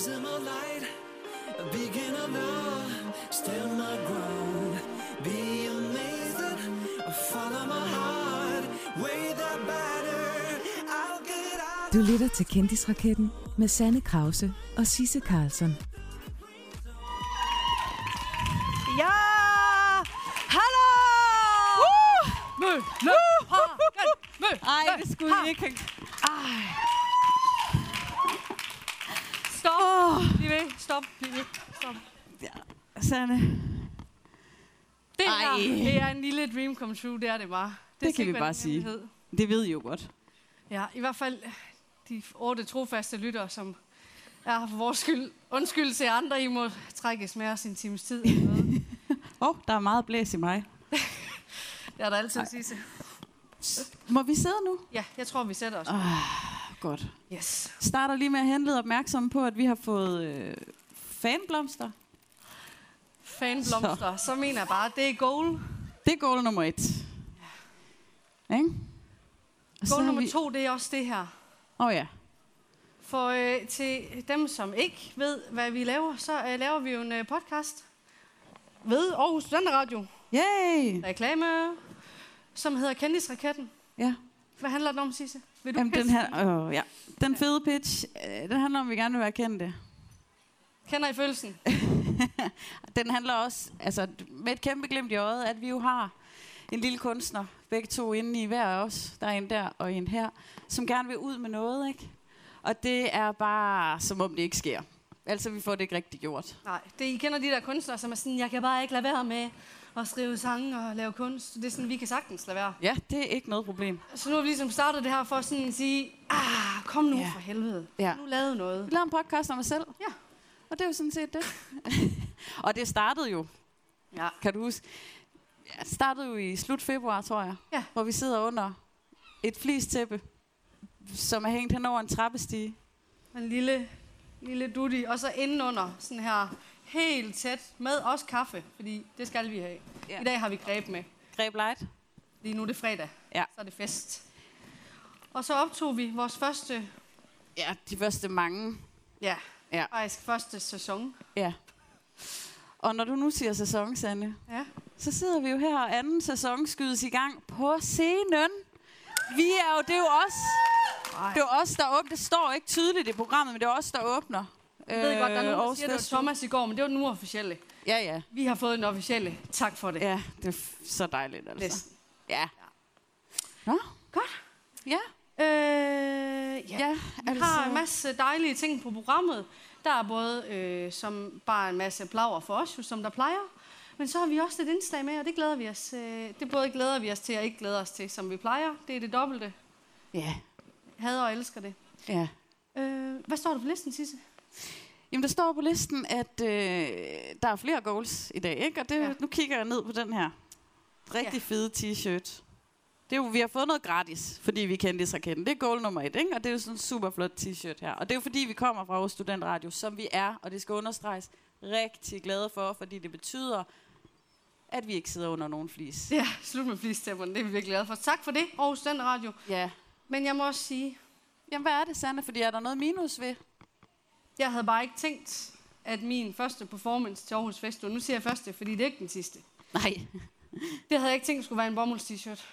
prism of light, a beacon of love. Stand my ground, be amazed, follow my heart, way that batter, I'll get out. Du lytter til Kendisraketten med Sanne Krause og Sisse Karlsson. Ja! Hallo! Mø, lø, har, mø, Ej, det skulle I ikke have... Stop. Åh, Bliv ved. Stop. Bliv ved. Stop. Sanne. Det det er en lille dream come true, det er det bare. Det kan skal vi bare sige. hemmelighed. Det ved I jo godt. Ja, i hvert fald de otte trofaste lyttere, som er her for vores skyld. Undskyld til andre, I må trækkes med os en times tid. Åh, oh, der er meget blæs i mig. det er der altid at sige til. Må vi sidde nu? Ja, jeg tror, vi sætter os. Godt. Yes. Starter lige med at henlede opmærksom på, at vi har fået øh, fanblomster. Fanblomster. Så. så mener jeg bare, det er goal. Det er goal nummer et. Ikke? Og så Goal nummer vi- to, det er også det her. Åh oh, ja. For øh, til dem, som ikke ved, hvad vi laver, så øh, laver vi jo en øh, podcast ved Aarhus Studenteradio. Yay! Reklame, som hedder Kendisraketten. Ja. Hvad handler den om, Sisse? Vil du Jamen, den her, øh, ja. Den fede pitch, øh, den handler om, at vi gerne vil være kendte. Kender I følelsen? Den handler også, altså med et kæmpe glimt i øjet, at vi jo har en lille kunstner, begge to inde i hver af os. Der er en der og en her, som gerne vil ud med noget, ikke? Og det er bare, som om det ikke sker. Altså, vi får det ikke rigtig gjort. Nej, det, I kender de der kunstnere, som er sådan, jeg kan bare ikke lade være med at skrive sange og lave kunst. Det er sådan, vi kan sagtens lade være. Ja, det er ikke noget problem. Så nu har vi ligesom startet det her for sådan at sige, ah, kom nu Ja. for helvede. Ja. Nu lavede noget. Vi lavede en podcast om os selv. Ja. Og det er jo sådan set det. og det startede jo, Ja. kan du huske, ja, det startede jo i slut februar, tror jeg. Ja. Hvor vi sidder under et flistæppe, som er hængt hen over en trappestige. En lille, lille dutti. Og så indenunder, sådan her, helt tæt, med også kaffe, fordi det skal vi have. Ja. I dag har vi greb med. Greb light. Lige nu er det fredag. Ja. Så er det fest. Og så optog vi vores første, Ja, de første mange. ja, Ja. faktisk første sæson. Ja. Og når du nu siger sæson, Sande, Ja. så sidder vi jo her, og anden sæson skydes i gang på scenen. Vi er jo, det er jo os. Ej. Det er os, der åbner. Det står ikke tydeligt i programmet, men det er os, der åbner. Jeg ved godt, der er nogen, der Aarhus siger, det var. Thomas i går, men det var den uofficielle. Ja, ja. Vi har fået den officielle. Tak for det. Ja, det er så dejligt, altså. Næsten. Ja. Nå, Godt. ja. Øh, ja. Ja, Vi altså... har en masse dejlige ting på programmet. Der er både øh, som bare en masse plager for os, som der plejer. Men så har vi også et indslag med, og det glæder vi os. Øh, det både glæder vi os til og ikke glæder os til, som vi plejer. Det er det dobbelte. Ja, Hader og elsker det. ja. Øh, hvad står der på listen, Sisse? Jamen, der står på listen, at øh, der er flere goals i dag, ikke? Og det, ja. nu kigger jeg ned på den her rigtig Ja. fede t-shirt. Det er jo, vi har fået noget gratis, fordi vi kendte raketten. Det er goal nummer et, ikke? Og det er jo sådan en super flot t-shirt her. Og det er jo fordi, vi kommer fra vores studentradio, som vi er, og det skal understreges, rigtig glade for, fordi det betyder, at vi ikke sidder under nogen flis. Ja, slut med flistæpperne. Det er vi virkelig glade for. Tak for det, Aarhus Den Radio. Ja. Men jeg må også sige, Jamen, hvad er det, Sanne? Fordi er der noget minus ved? jeg havde bare ikke tænkt, at min første performance til Aarhus Festival, nu siger jeg første, fordi det er ikke den sidste. Nej. Det havde jeg ikke tænkt skulle være en bomulds t-shirt.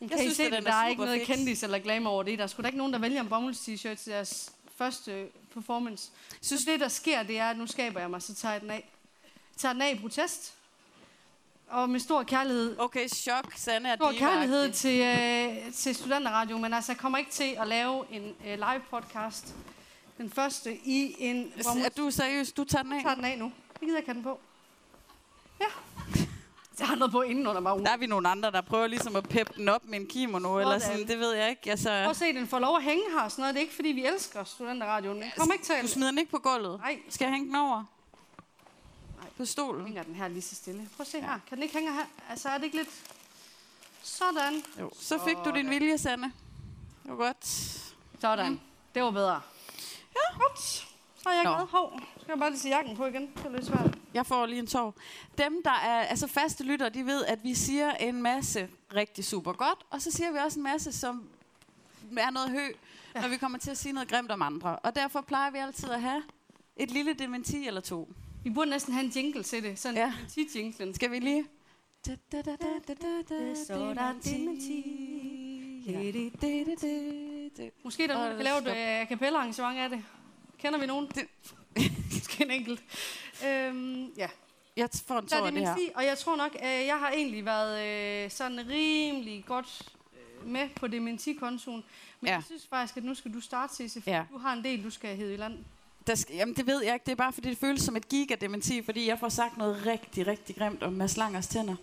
Men Kan I synes, se at Der er er ikke noget fix. kendis eller glamour over det. Der er sgu da ikke nogen, der vælger en bomulds t-shirt til deres første performance. Synes det, der sker, det er, at nu skaber jeg mig, så tager jeg den af. Jeg tager den af i protest. Og med stor kærlighed. Okay, chok, Sanne er Stor kærlighed til, øh, til Studenterradio, men altså, jeg kommer ikke til at lave en øh, live podcast. Den første i en... Er du seriøs? Du tager den af? Jeg tager den af nu. Jeg gider ikke have den på. Ja. Jeg har noget på inden under mig. Der er vi nogle andre, der prøver ligesom at peppe den op med en kimono, eller sådan, det ved jeg ikke. Altså, Prøv at se, den får lov at hænge her sådan noget. Det er ikke, fordi vi elsker studenterradioen. Den kommer ikke til du smider den ikke på gulvet. Nej. Skal jeg hænge den over? Nej. På stolen? hænger den her lige så stille. Prøv at se her. Kan den ikke hænge her? Altså, er det ikke lidt... Sådan. Jo. Så fik du din vilje, Sanne. Det var godt. Sådan. Mm. Det var bedre. Ja. Godt. Så er jeg Nå. glad. Hov. Skal jeg bare lige se jakken på igen? Det er lidt svært. Jeg får lige en tår. Dem, der er altså faste lyttere, de ved, at vi siger en masse rigtig super godt, og så siger vi også en masse, som er noget hø, ja. når vi kommer til at sige noget grimt om andre. Og derfor plejer vi altid at have et lille dementi eller to. Vi burde næsten have en jingle til det. Sådan Ja. en jinglen Skal vi lige... Da, da, da, da, da, da, da, Så der er dementi. Ja. Måske er der Åh, nogen, der kan lave et uh, af det. Kender vi nogen? Det- Måske en enkelt. Øhm, ja. Jeg får en tår af det her. dementi, og jeg tror nok, at jeg har egentlig været øh, sådan rimelig godt øh, med på dementikontoen. Men Ja. jeg synes faktisk, at nu skal du starte, Cisse, for Ja. du har en del, du skal hæve i land. Der skal, jamen, det ved jeg ikke. Det er bare, fordi det føles som et gigadementi, fordi jeg får sagt noget rigtig, rigtig grimt om Mads Langers tænder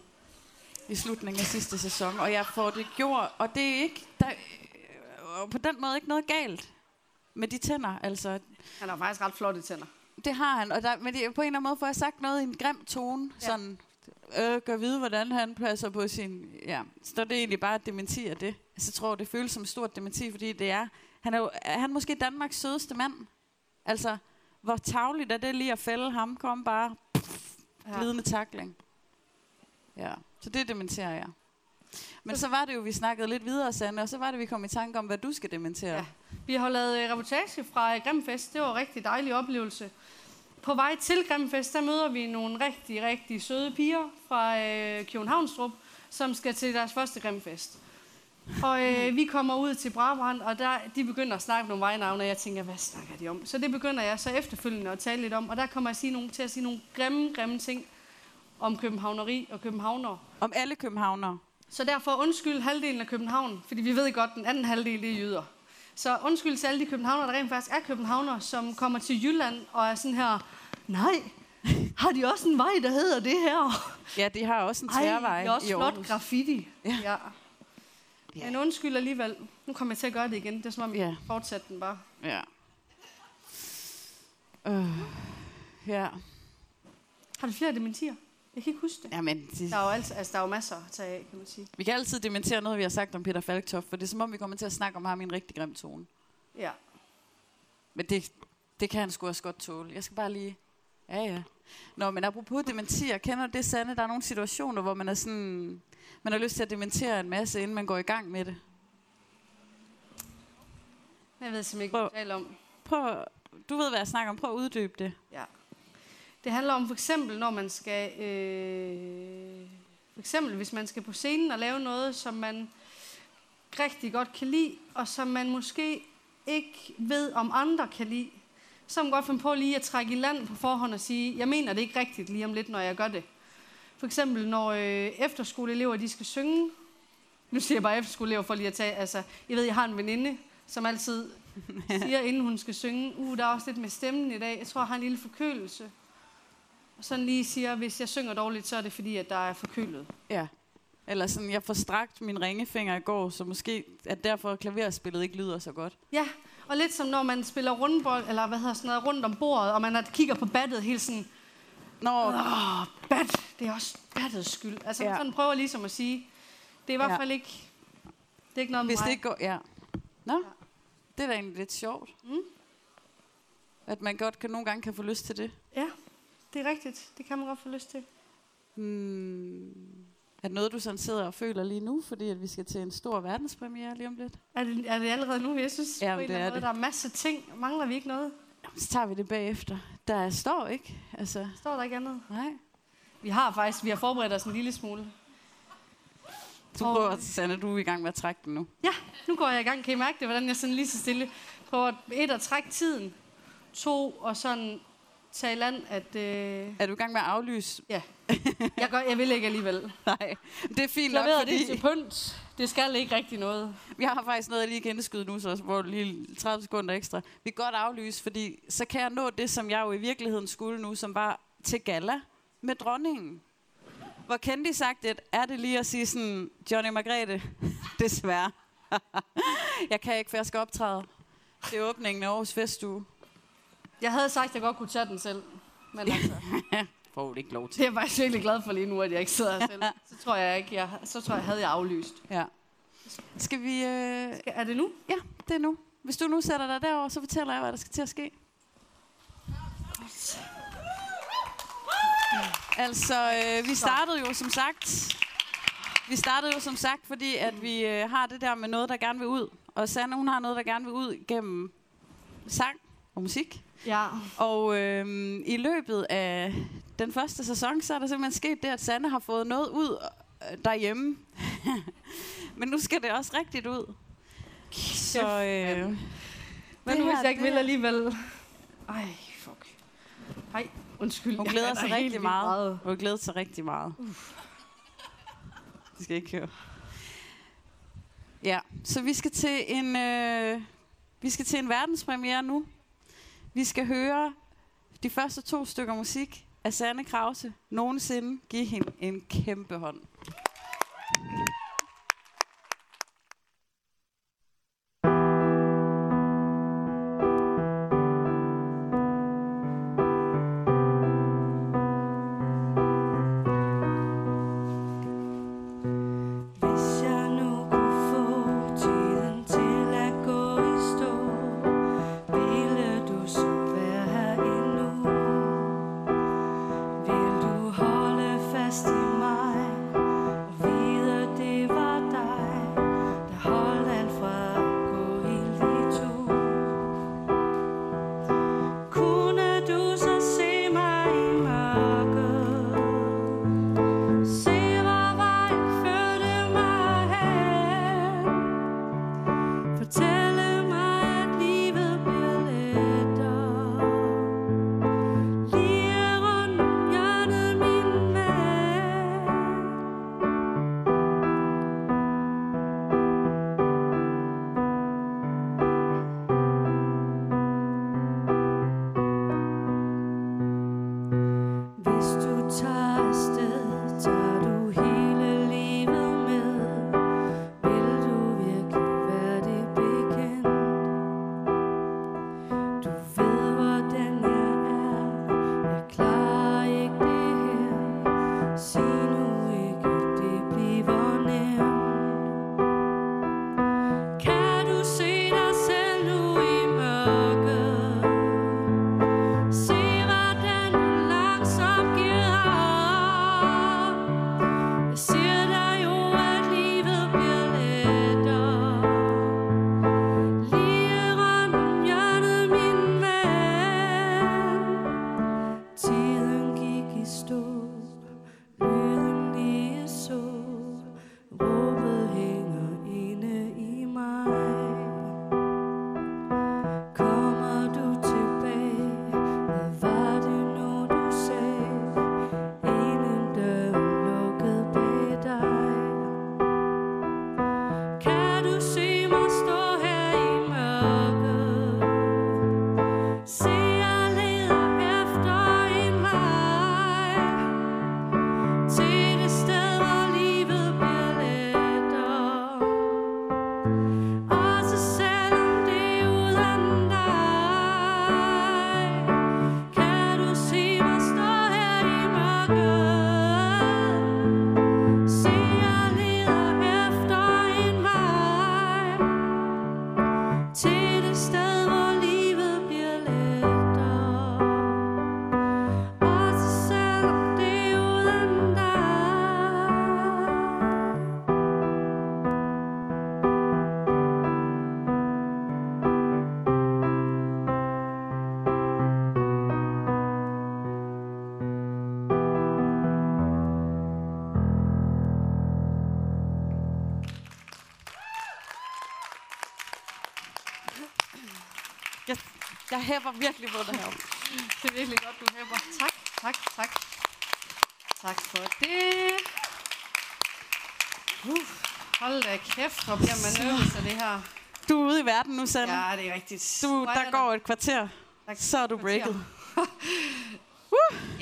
i slutningen af sidste sæson. Og jeg får det gjort, og det er ikke... Der, øh, og på den måde ikke noget galt med de tænder. Altså, Han har faktisk ret flotte tænder. det har han. Og der, men det, på en eller anden måde får jeg sagt noget i en grim tone. Ja. Sådan, øh, gør vide, hvordan han passer på sin... Ja, så det er egentlig bare et dementi af det. Altså, jeg tror, det føles som et stort dementi, fordi det er... Han er, jo, er han måske Danmarks sødeste mand? Altså, hvor tavligt er det lige at fælde ham? Kom bare Ja. glidende takling. Ja, så det dementerer jeg. Men så var det jo, vi snakkede lidt videre, Sande, og så var det, vi kom i tanke om, hvad du skal dementere. Ja. Vi har lavet øh, reportage fra øh, Grimfest. Det var en rigtig dejlig oplevelse. På vej til Grimfest, der møder vi nogle rigtig, rigtig søde piger fra øh, Københavnstrup, som skal til deres første Grimfest. Og øh, vi kommer ud til Brabrand, og der, de begynder at snakke nogle vejnavne, og jeg tænker, hvad snakker de om? Så det begynder jeg så efterfølgende at tale lidt om, og der kommer jeg sige nogle, til at sige nogle grimme, grimme ting om københavneri og københavnere. Om alle københavnere. Så derfor undskyld halvdelen af København, fordi vi ved godt, at den anden halvdel det er jyder. Så undskyld til alle de københavnere, der rent faktisk er københavnere, som kommer til Jylland og er sådan her, nej, har de også en vej, der hedder det her? Ja, de har også en Ej, tværvej det er også flot graffiti. Ja. Ja. ja. Men undskyld alligevel. Nu kommer jeg til at gøre det igen. Det er som om, Ja. jeg den bare. Ja. Øh, ja. Har du flere dementier? Jeg kan ikke huske det. Jamen, de, Der er jo, altså, altså, der er jo masser at tage af, kan man sige. vi kan altid dementere noget, vi har sagt om Peter Falktoft, for det er som om, vi kommer til at snakke om ham i en rigtig grim tone. Ja. Men det, det kan han sgu også godt tåle. Jeg skal bare lige... Ja, ja. Nå, men apropos dementier, kender du det, Sande? Der er nogle situationer, hvor man er sådan... Man har lyst til at dementere en masse, inden man går i gang med det. Jeg ved simpelthen ikke, hvad Prøv. du taler om. Prøv, du ved, hvad jeg snakker om. Prøv at uddybe det. Ja. Det handler om for eksempel, når man skal... Øh, for eksempel, hvis man skal på scenen og lave noget, som man rigtig godt kan lide, og som man måske ikke ved, om andre kan lide, så man godt finde på lige at trække i land på forhånd og sige, jeg mener det ikke rigtigt lige om lidt, når jeg gør det. For eksempel, når øh, efterskoleelever de skal synge. Nu siger jeg bare efterskoleelever for lige at tage... Altså, jeg ved, jeg har en veninde, som altid siger, inden hun skal synge, uh, der er også lidt med stemmen i dag. Jeg tror, jeg har en lille forkølelse. Og sådan lige siger, hvis jeg synger dårligt, så er det fordi, at der er forkølet. Ja. Eller sådan, jeg får strakt min ringefinger i går, så måske at derfor klaverspillet ikke lyder så godt. Ja, og lidt som når man spiller rundbold, eller hvad hedder sådan noget, rundt om bordet, og man er- kigger på battet helt sådan, Nå, åh, bat, det er også battets skyld. Altså, Ja. ja. sådan prøver ligesom at sige, det er i hvert Ja. fald ikke, det er ikke noget med hvis det mig. ikke går... Ja. Nå, det er da egentlig lidt sjovt. Mm. At man godt kan, nogle gange kan få lyst til det. Ja, det er rigtigt. Det kan man godt få lyst til. Hmm. Er det noget, du sådan sidder og føler lige nu, fordi at vi skal til en stor verdenspremiere lige om lidt? Er det, er det allerede nu? Jeg synes, Ja, på en det er måde, det. der er masser af ting. Mangler vi ikke noget? Jamen, så tager vi det bagefter. Der står ikke. Altså, Står der ikke andet? nej. Vi har faktisk, vi har forberedt os en lille smule. Du Og- prøver, Sanne, du er i gang med at trække den nu. Ja, nu går jeg i gang. Kan I mærke det, hvordan jeg sådan lige så stille prøver at- et at trække tiden. To, og sådan tage i land, at... Øh, Er du i gang med at aflyse? ja, jeg, gør, jeg vil ikke alligevel. Nej, det er fint nok, Klaveret, det er fordi til pynt. Det skal ikke rigtig noget. vi har faktisk noget, jeg lige kan indskyde nu, så hvor lige 30 sekunder ekstra. Vi kan godt aflyse, fordi så kan jeg nå det, som jeg jo i virkeligheden skulle nu, som var til gala med dronningen. Hvor kendte sagt det, er det lige at sige sådan, Johnny Margrethe, desværre. jeg kan ikke, for jeg skal optræde til åbningen af Aarhus Festuge. Jeg havde sagt, at jeg godt kunne tage den selv. Men altså, Får du ikke lov til. det er jeg faktisk virkelig glad for lige nu, at jeg ikke sidder her selv. Så tror jeg ikke, jeg, så tror jeg, havde jeg aflyst. Ja. Skal vi... Øh... Er det nu? Ja, det er nu. Hvis du nu sætter dig derover, så fortæller jeg, hvad der skal til at ske. Altså, øh, vi startede jo som sagt Vi startede jo som sagt, fordi at vi øh, har det der med noget, der gerne vil ud. Og Sanne, hun har noget, der gerne vil ud gennem sang og musik. Ja. Og øh, i løbet af den første sæson, så er der simpelthen sket det, at Sanne har fået noget ud øh, derhjemme. Men nu skal det også rigtigt ud. Så øh, Men nu hvis jeg ikke vil alligevel. Ej, fuck. Ej, undskyld. Hun glæder er sig rigtig vildt meget. Hun glæder sig rigtig meget. Det skal ikke høre. Ja, så vi skal til en øh, vi skal til en verdenspremiere nu. Vi skal høre de første to stykker musik af Sanne Krause. Nogensinde give hende en kæmpe hånd. Jeg hæpper virkelig på det her. Det er virkelig godt, du hæpper. Tak, tak, tak. Tak for det. Uh, hold da kæft, hvor bliver man nervøs af det her. Du er ude i verden nu, Sanne. Ja, det er rigtigt. Du, er der går et kvarter. Der- Så er du breaket.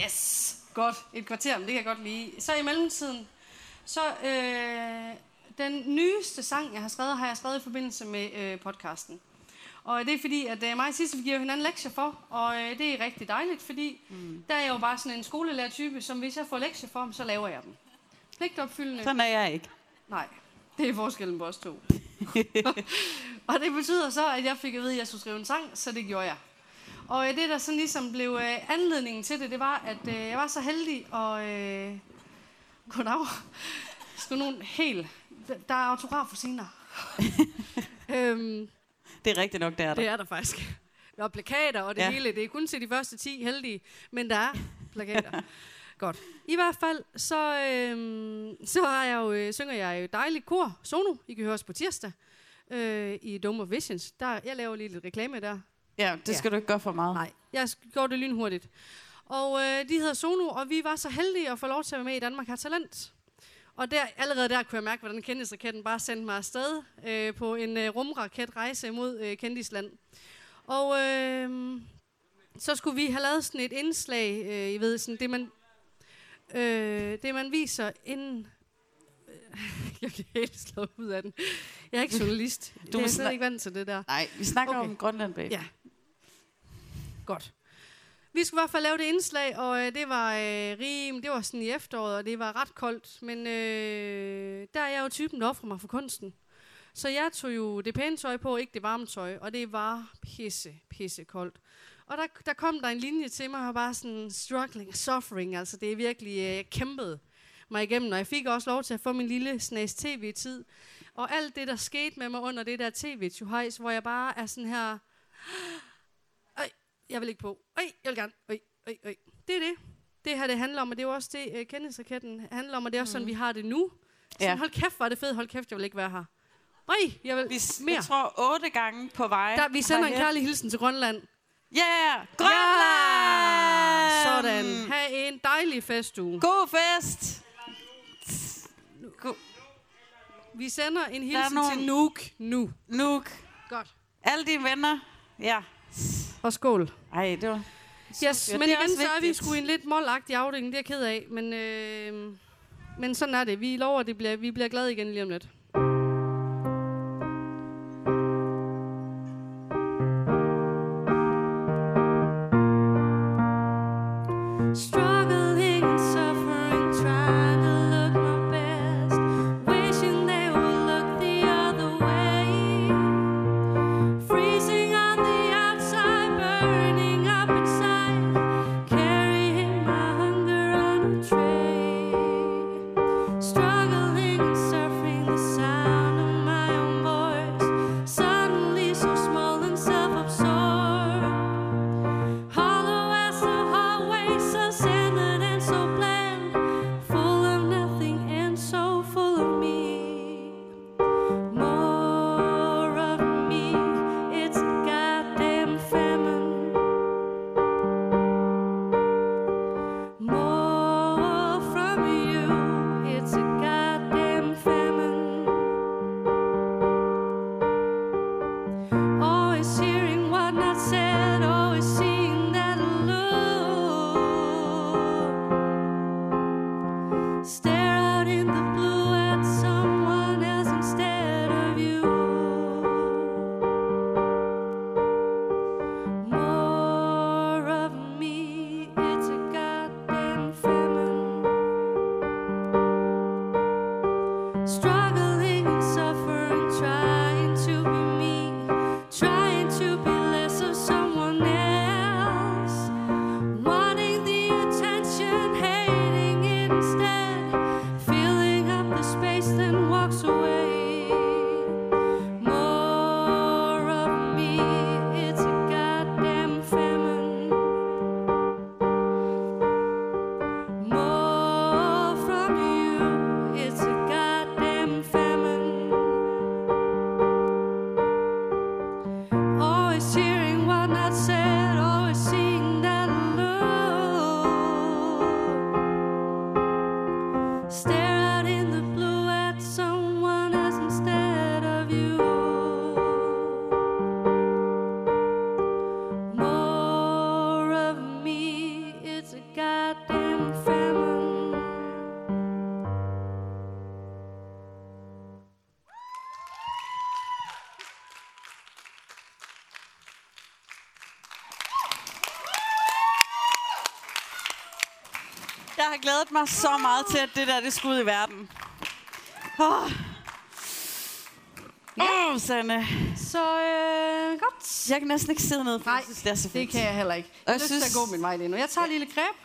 Yes, godt. Et kvarter, men det kan jeg godt lide. Så i mellemtiden, så øh, den nyeste sang, jeg har skrevet, har jeg skrevet i forbindelse med øh, podcasten. Og det er fordi, at øh, mig og Sisse, vi giver hinanden lektier for, og øh, det er rigtig dejligt, fordi mm. der er jeg jo bare sådan en skolelærer-type, som hvis jeg får lektier for dem, så laver jeg dem. Pligtopfyldende. Sådan er jeg ikke. Nej, det er forskellen på os to. og det betyder så, at jeg fik at vide, at jeg skulle skrive en sang, så det gjorde jeg. Og øh, det, der sådan ligesom blev øh, anledningen til det, det var, at øh, jeg var så heldig at... Øh, goddag. sgu nogle helt... Der er autografer senere. øhm, Det er rigtigt nok, det er der. det er der faktisk. Der er plakater og det Ja. ja. hele. Det er kun til de første 10 heldige, men der er plakater. Godt. I hvert fald, så, øhm, så har jeg jo, øh, synger jeg jo dejligt kor, Sono. I kan høre os på tirsdag øh, i Dome of Visions. Der, jeg laver lige lidt reklame der. Ja, det skal du ikke gøre for meget. Nej, jeg gjorde det lynhurtigt. Og øh, de hedder Sono, og vi var så heldige at få lov til at være med i Danmark har talent. Og der, kendisraketten der kunne jeg mærke, hvordan kendisraketten bare sendte mig afsted øh, på en øh, rumraketrejse mod øh, kendisland. Og øh, så skulle vi have lavet sådan et indslag, øh, I ved, sådan det man, øh, det man viser inden... jeg bliver helt slået ud af den. Jeg er ikke journalist. Du Du er slet ikke vant til det der. Nej, vi snakker Okay. om Grønland bag. Ja. Godt. Vi skulle i hvert fald lave det indslag, og øh, det var øh, rim, det var sådan i efteråret, og det var ret koldt. Men øh, der er jeg jo typen, der offrer mig for kunsten. Så jeg tog jo det pæne tøj på, ikke det varme tøj, og det var pisse, pisse koldt. Og der, der kom der en linje til mig, og bare sådan struggling, suffering, altså det er virkelig, øh, jeg kæmpede mig igennem, og jeg fik også lov til at få min lille snas tv-tid. Og alt det, der skete med mig under det der tv-tjuhejs, hvor jeg bare er sådan her, jeg vil ikke på. Øj, jeg vil gerne. Øj, øj, øj. Det er det. Det her, det handler om, og det er jo også det, uh, kendisraketten handler om, og det er også sådan, vi har det nu. Sådan, Ja. hold kæft, hvor er det fedt. Hold kæft, jeg vil ikke være her. Øj, jeg vil Vi, mere. jeg tror otte gange på vej. Der, vi sender en herhen. kærlig hilsen til Grønland. Ja, yeah! Grønland! Sådan. Ha' en dejlig festuge. God fest! God. Vi sender en hilsen til Nuuk nu. Nuuk. Godt. Alle dine venner. Ja. Og skål. Ej, det var... Yes, Ja, men igen, så er vi sgu i en lidt målagtig afdeling. Det er jeg ked af. Men, øh, men sådan er det. Vi lover, at det bliver, vi bliver glade igen lige om lidt. Glædet mig så meget til, at det der, det skulle ud i verden. Åh, oh. oh, Sanne. Så øh, godt. Jeg kan næsten ikke sidde ned, for Nej, jeg synes, det er så Det fedt. kan jeg heller ikke. Jeg jeg lyst til synes- at gå min vej lige nu. Jeg tager en lille greb.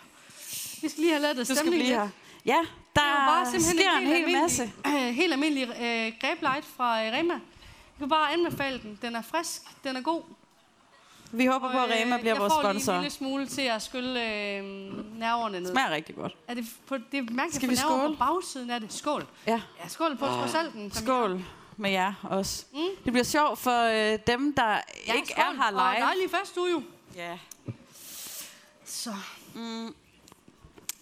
Vi skal lige have lavet Du skal stemning blive her. Ja, der Det var bare simpelthen sker en helt hel almindelig, masse. Øh, helt almindelig øh, grape light fra øh, Rema. Jeg kan bare anbefale den. Den er frisk, den er god. Vi håber på, at Og, Rema øh, bliver jeg vores får lige en sponsor. lille smule til at skylle øh, nerverne ned. Smager rigtig godt. Er det, på, det er mærkeligt Skal for vi skåle? på bagsiden af det. Skål. Ja. Ja, skål på trods alten. Skål med jer også. Mm. Det bliver sjovt for øh, dem, der Ja, ikke skål. er her Og live. dejlig første uge jo. Ja. Så.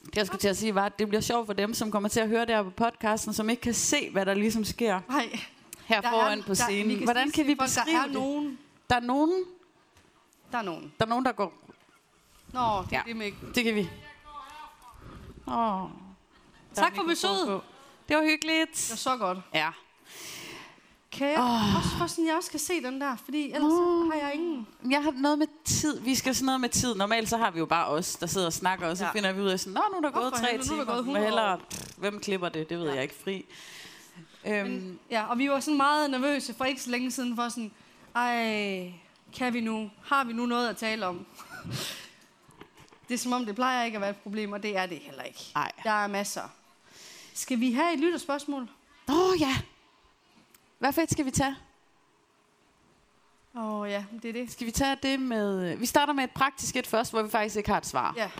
Det jeg skulle til at sige var, at det bliver sjovt for dem, som kommer til at høre det her på podcasten, som ikke kan se, hvad der ligesom sker Nej. her Der foran er, på scenen. Der, vi Hvordan kan vi folk, beskrive Der er det? nogen. Der er nogen, Der er nogen. der er nogen, der går... Nå, det er Ja. det med Det kan vi. Åh. Tak for besøget. Det var hyggeligt. Det er så godt. Ja. Kan jeg oh. også, for sådan, jeg også kan se den der, fordi ellers oh. har jeg ingen. Jeg har noget med tid. Vi skal sådan noget med tid. Normalt så har vi jo bare os, der sidder og snakker, og så Ja. finder vi ud af sådan, Nå, nu er der Nå, gået tre nu er timer. der gået Men 100 hellere, pff, hvem klipper det? Det ved Ja. jeg ikke fri. Øhm, Men, ja, og vi var sådan meget nervøse for ikke så længe siden for sådan, ej, kan vi nu, har vi nu noget at tale om? det er som om, det plejer ikke at være et problem, og det er det heller ikke. Ej. Der er masser. Skal vi have et lytterspørgsmål? Åh oh, ja. Hvad fedt skal vi tage? Åh oh, ja, det er det. Skal vi tage det med... Vi starter med et praktisk et først, hvor vi faktisk ikke har et svar. Ja,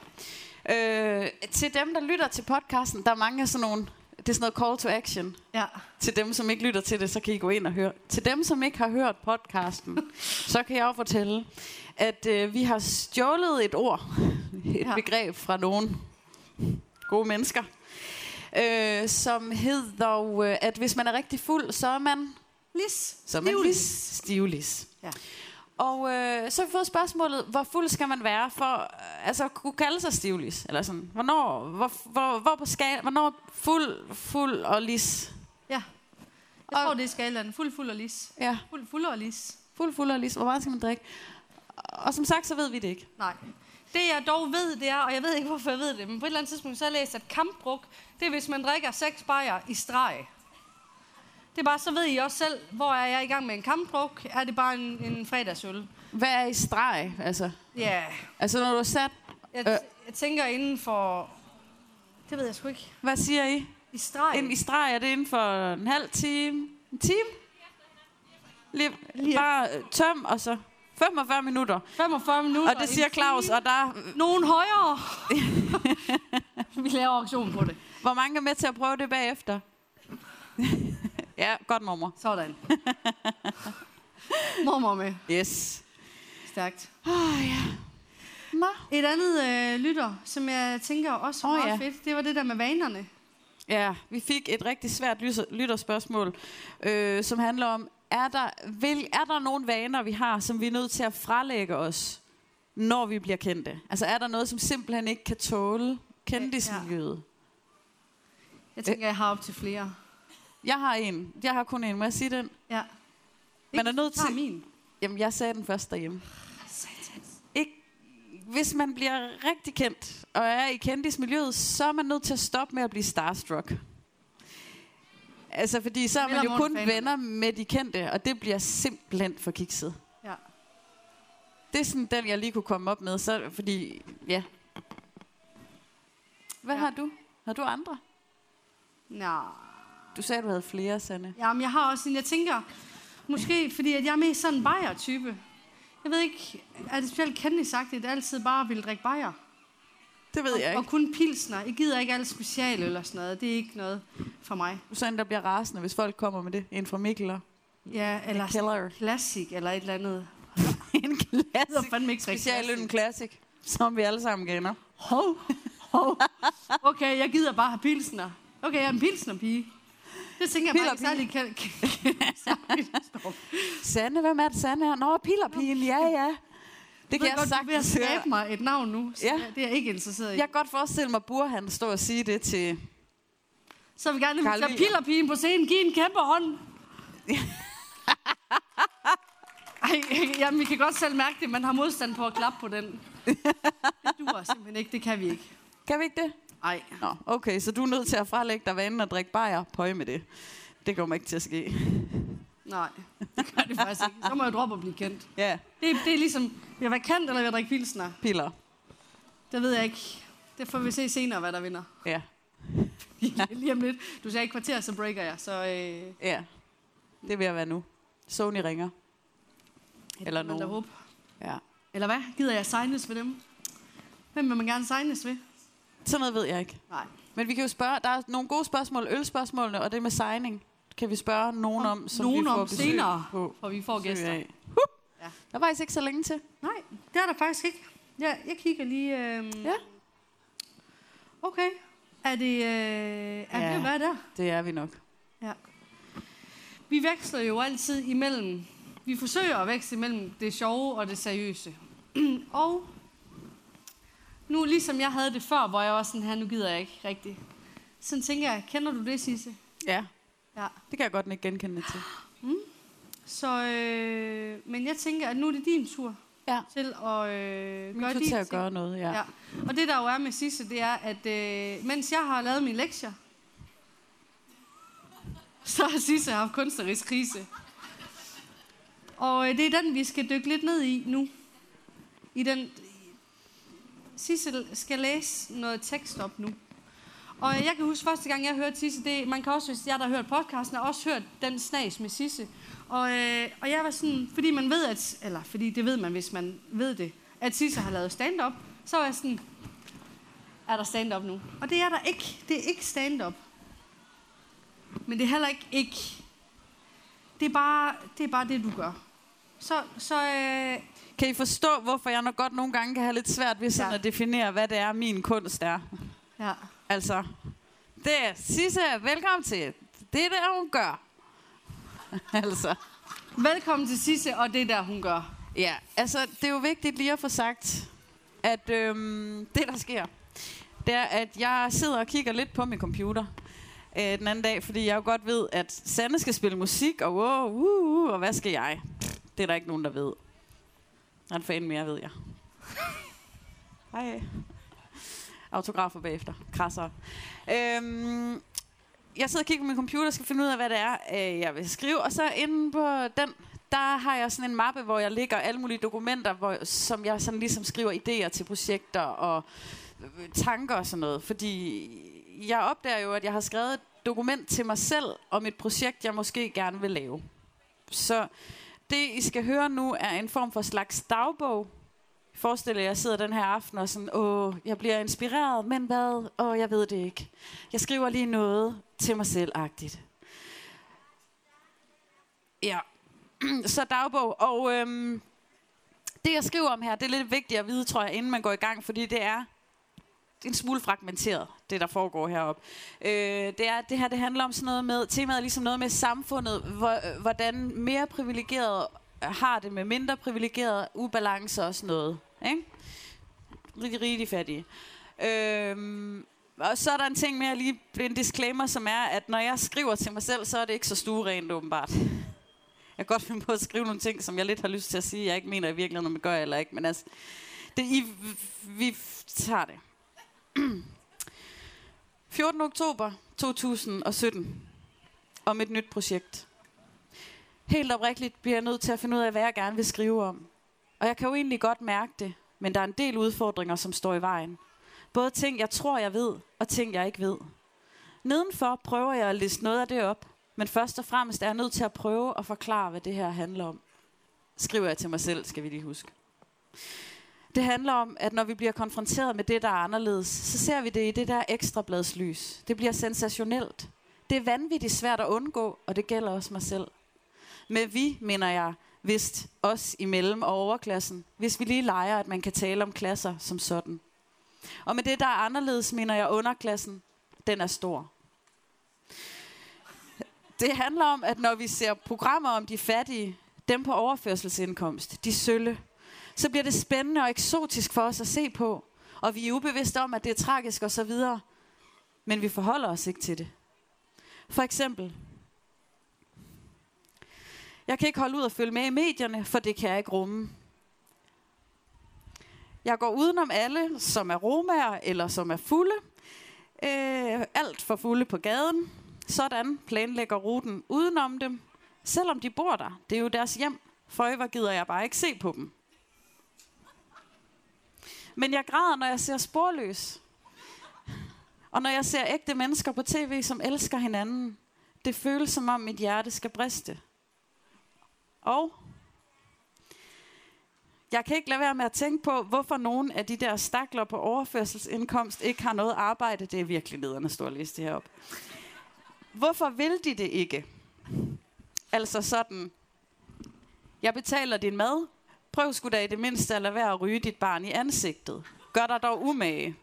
Øh, til dem, der lytter til podcasten, der er mange af sådan nogle... Det er sådan noget call to action. ja. Til dem, som ikke lytter til det, så kan I gå ind og høre. Til dem, som ikke har hørt podcasten, så kan jeg jo fortælle, at øh, vi har stjålet et ord, et Ja. begreb fra nogle gode mennesker, øh, som hedder, øh, at hvis man er rigtig fuld, så er man, Lis. så er man lis, stivlis. Ja. Og øh, så har vi fået spørgsmålet, hvor fuld skal man være for øh, altså, at kunne kalde sig stivlis? Eller sådan, hvornår, hvor, hvor, hvor på skal, hvornår fuld, fuld og lis? Ja. Jeg tror, det er skalaen. Fuld, fuld og lis. Ja. Fuld, fuld og lis. Fuld, fuld og lis. Hvor meget skal man drikke? Og som sagt, så ved vi det ikke. Nej. Det jeg dog ved, det er, og jeg ved ikke, hvorfor jeg ved det, men på et eller andet tidspunkt, så har jeg læst, at kampdruk, det er, hvis man drikker seks bajer i streg. Det er bare, så ved I også selv, hvor er jeg i gang med en kampdruk? Er det bare en, en fredagsøl? Hvad er i streg? Altså, Ja, altså når du er sat... jeg, Øh. jeg tænker inden for... Det ved jeg sgu ikke. Hvad siger I? I streg? Ind i streg, er det inden for en halv time? En time? Lige, Lige- bare øh, tøm, og så 45 minutter. 45 minutter. Og det siger Claus, og der... Nogen højere. Vi laver auktion på det. Hvor mange er med til at prøve det bagefter? Ja, godt mormor. Sådan. Mormor med. Yes. Stærkt. Oh, ja. Nå. Et andet øh, lytter, som jeg tænker også var Åh, oh, meget ja. fedt, det var det der med vanerne. Ja, vi fik et rigtig svært lytterspørgsmål, øh, som handler om, er der, vil, er der nogle vaner, vi har, som vi er nødt til at frelægge os, når vi bliver kendte? Altså er der noget, som simpelthen ikke kan tåle kendismiljøet? Jeg tænker, jeg har op til flere. Jeg har en. Jeg har kun en. Må jeg sige den? Ja. Man er nødt til- min. Jamen, jeg sagde den først derhjemme. Ikke, hvis man bliver rigtig kendt, og er i kendismiljøet, så er man nødt til at stoppe med at blive starstruck. Altså, fordi så er man jo kun venner med de kendte, og det bliver simpelthen for kikset. Ja. Det er sådan den, jeg lige kunne komme op med, så, fordi, ja. Hvad Ja. har du? Har du andre? Nå. Du sagde, du havde flere, Sanne. Jamen, jeg har også en, jeg tænker, måske fordi at jeg er mest sådan en bajer-type. Jeg ved ikke, er det specielt kendeligt sagt, at jeg altid bare vil drikke bajer? Det ved jeg Og ikke. kun pilsner. Jeg gider ikke alt special eller sådan noget. Det er ikke noget for mig. Du er sådan, der bliver rasende, hvis folk kommer med det. En fra Mikkel og Ja, eller Keller. classic eller et eller andet. en Det classic. fandme ikke Special en classic, som vi alle sammen kender. Hov, hov. Okay, jeg gider bare have pilsner. Okay, jeg er en pilsner-pige. Det tænker jeg bare ikke særlig kan. Sanne, hvem er det, Sanne er? Nå, pillerpigen, ja, ja. Det kan jeg godt, du er ved at sagtens høre. skabe mig et navn nu, så Ja. det er jeg ikke interesseret i. Jeg kan godt forestille mig, at han står og sige det til... Så vil gerne William. pillerpigen på scenen. Giv en kæmpe hånd. Ej, jamen, vi kan godt selv mærke det. Man har modstand på at klappe på den. Det duer simpelthen ikke. Det kan vi ikke. Kan vi ikke det? Nej. Nå, okay, så du er nødt til at frelægge dig vanen og drikke bajer. Pøj med det. Det kommer ikke til at ske. Nej, det gør det faktisk ikke. Så må jeg droppe at blive kendt. Ja, Det, det er ligesom, vil jeg være kendt, eller vil jeg drikke pilsner? piller. Det ved jeg ikke. Det får vi se senere, hvad der vinder. Ja. lige om lidt. Du sagde et kvarter, så breaker jeg. Så øh, Ja, det vil jeg være nu. Sony ringer. Eller nogen. håbe. Ja. Eller hvad? Gider jeg signes ved dem? Hvem vil man gerne signes ved? Sådan noget ved jeg ikke. Nej. Men vi kan jo spørge, der er nogle gode spørgsmål, ølspørgsmålene, og det med signing kan vi spørge nogen om, som Nogen vi får om besøg senere, på. for vi får gæster. af. Ja. Ja. Der var faktisk ikke så længe til. Nej, det er der faktisk ikke. Jeg, jeg kigger lige... Øh... Ja. Okay. Er det... Øh... Er Ja. det hvad der? Det er vi nok. Ja. Vi veksler jo altid imellem... Vi forsøger at veksle imellem det sjove og det seriøse. og nu, ligesom jeg havde det før, hvor jeg var sådan her, nu gider jeg ikke rigtigt. Sådan tænker jeg, kender du det, Sisse? Ja, Ja. det kan jeg godt ikke genkende til. Så, øh, men jeg tænker, at nu er det din tur Ja. til at øh, Min gøre tur til at ting. gøre noget, ja. Ja. Og det der jo er med Sisse, det er, at øh, mens jeg har lavet mine lektier, så har Sisse haft kunstnerisk krise. Og øh, det er den, vi skal dykke lidt ned i nu. I den... Sisse skal læse noget tekst op nu. Og jeg kan huske første gang, jeg hørte Sisse, det, man kan også, hvis jeg der har hørt podcasten, har også hørt den snas med Sisse. Og, øh, og jeg var sådan, fordi man ved, at, eller fordi det ved man, hvis man ved det, at Sisse har lavet stand-up, så var jeg sådan, er der stand-up nu? Og det er der ikke. Det er ikke stand-up. Men det er heller ikke ikke. Det er bare det, er bare det du gør. Så, så øh, kan I forstå, hvorfor jeg nok godt nogle gange kan have lidt svært ved sådan Ja. at definere, hvad det er, min kunst er? ja. Altså, det er Sisse, velkommen til. Det er det, hun gør. altså, Velkommen til Sisse, og det der, hun gør. ja, altså, det er jo vigtigt lige at få sagt, at øhm, det, der sker, det er, at jeg sidder og kigger lidt på min computer øh, den anden dag, fordi jeg jo godt ved, at Sanne skal spille musik, og wow, uh, uh, og hvad skal jeg? Det er der ikke nogen, der ved. Han er en mere, ved jeg. Hej. Autografer bagefter. Krasser. Øhm, jeg sidder og kigger på min computer og skal finde ud af, hvad det er, øh, jeg vil skrive. Og så inde på den, der har jeg sådan en mappe, hvor jeg ligger alle mulige dokumenter, hvor, som jeg sådan ligesom skriver idéer til projekter og tanker og sådan noget. Fordi jeg opdager jo, at jeg har skrevet et dokument til mig selv om et projekt, jeg måske gerne vil lave. Så det, I skal høre nu, er en form for slags dagbog. Forestil jer, at jeg sidder den her aften og sådan, åh, jeg bliver inspireret, men hvad? Åh, jeg ved det ikke. Jeg skriver lige noget til mig selv-agtigt. Ja, så dagbog. Og øhm, det, jeg skriver om her, det er lidt vigtigt at vide, tror jeg, inden man går i gang, fordi det er en smule fragmenteret, det der foregår heroppe. Øh, det, er, det her det handler om sådan noget med, temaet er ligesom noget med samfundet, hvor, øh, hvordan mere privilegerede har det med mindre privilegerede ubalancer og sådan noget. Ikke? Rigtig, rigtig fattige. Øh, og så er der en ting med at lige en disclaimer, som er, at når jeg skriver til mig selv, så er det ikke så stuerent åbenbart. Jeg kan godt finde på at skrive nogle ting, som jeg lidt har lyst til at sige, jeg ikke mener i virkeligheden, om jeg gør eller ikke. Men altså, det, I, vi tager det. 14. oktober 2017. Om et nyt projekt. Helt oprigtigt bliver jeg nødt til at finde ud af, hvad jeg gerne vil skrive om. Og jeg kan jo egentlig godt mærke det, men der er en del udfordringer, som står i vejen. Både ting, jeg tror, jeg ved, og ting, jeg ikke ved. Nedenfor prøver jeg at liste noget af det op, men først og fremmest er jeg nødt til at prøve at forklare, hvad det her handler om. Skriver jeg til mig selv, skal vi lige huske. Det handler om, at når vi bliver konfronteret med det, der er anderledes, så ser vi det i det der ekstrabladslys. Det bliver sensationelt. Det er vanvittigt svært at undgå, og det gælder også mig selv. Med vi, mener jeg, vist os imellem og overklassen, hvis vi lige leger, at man kan tale om klasser som sådan. Og med det, der er anderledes, mener jeg underklassen, den er stor. Det handler om, at når vi ser programmer om de fattige, dem på overførselsindkomst, de sølle, så bliver det spændende og eksotisk for os at se på. Og vi er ubevidste om, at det er tragisk og så videre. Men vi forholder os ikke til det. For eksempel, jeg kan ikke holde ud og følge med i medierne, for det kan jeg ikke rumme. Jeg går udenom alle, som er romaer eller som er fulde. Øh, alt for fulde på gaden. Sådan planlægger ruten udenom dem. Selvom de bor der. Det er jo deres hjem. For gider jeg bare ikke se på dem. Men jeg græder, når jeg ser sporløs. Og når jeg ser ægte mennesker på tv, som elsker hinanden, det føles som om mit hjerte skal briste. Og jeg kan ikke lade være med at tænke på, hvorfor nogen af de der stakler på overførselsindkomst ikke har noget arbejde. Det er virkelig lederne stor liste herop. Hvorfor vil de det ikke? Altså sådan, jeg betaler din mad. Prøv sgu da i det mindste at lade være at ryge dit barn i ansigtet. Gør dig dog umage.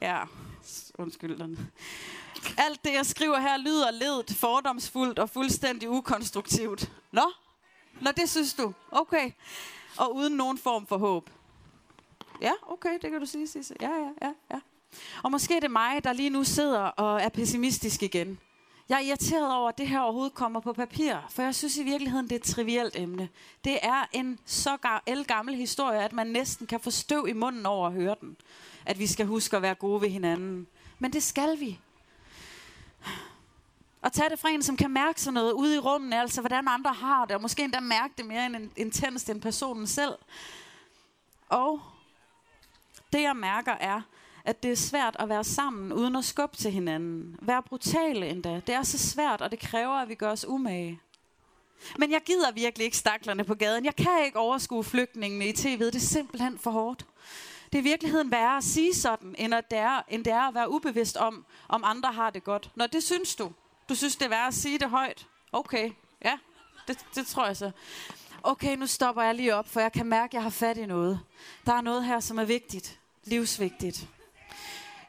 Ja, undskyld. den. Alt det, jeg skriver her, lyder ledt, fordomsfuldt og fuldstændig ukonstruktivt. Nå? Nå, det synes du. Okay. Og uden nogen form for håb. Ja, okay, det kan du sige, Sisse. Ja, ja, ja, ja. Og måske er det mig, der lige nu sidder og er pessimistisk igen. Jeg er irriteret over, at det her overhovedet kommer på papir, for jeg synes i virkeligheden, det er et trivielt emne. Det er en så gammel historie, at man næsten kan få støv i munden over at høre den. At vi skal huske at være gode ved hinanden. Men det skal vi. Og tage det fra en, som kan mærke sådan noget ude i rummen, altså hvordan andre har det, og måske endda mærke det mere end intenst end personen selv. Og det jeg mærker er, at det er svært at være sammen uden at skubbe til hinanden. Være brutale endda. Det er så svært, og det kræver, at vi gør os umage. Men jeg gider virkelig ikke staklerne på gaden. Jeg kan ikke overskue flygtningene i tv'et. Det er simpelthen for hårdt. Det er i virkeligheden værre at sige sådan, end, at det er, end det er at være ubevidst om, om andre har det godt. Når det synes du. Du synes, det er værre at sige det højt. Okay, ja, det, det tror jeg så. Okay, nu stopper jeg lige op, for jeg kan mærke, at jeg har fat i noget. Der er noget her, som er vigtigt. Livsvigtigt.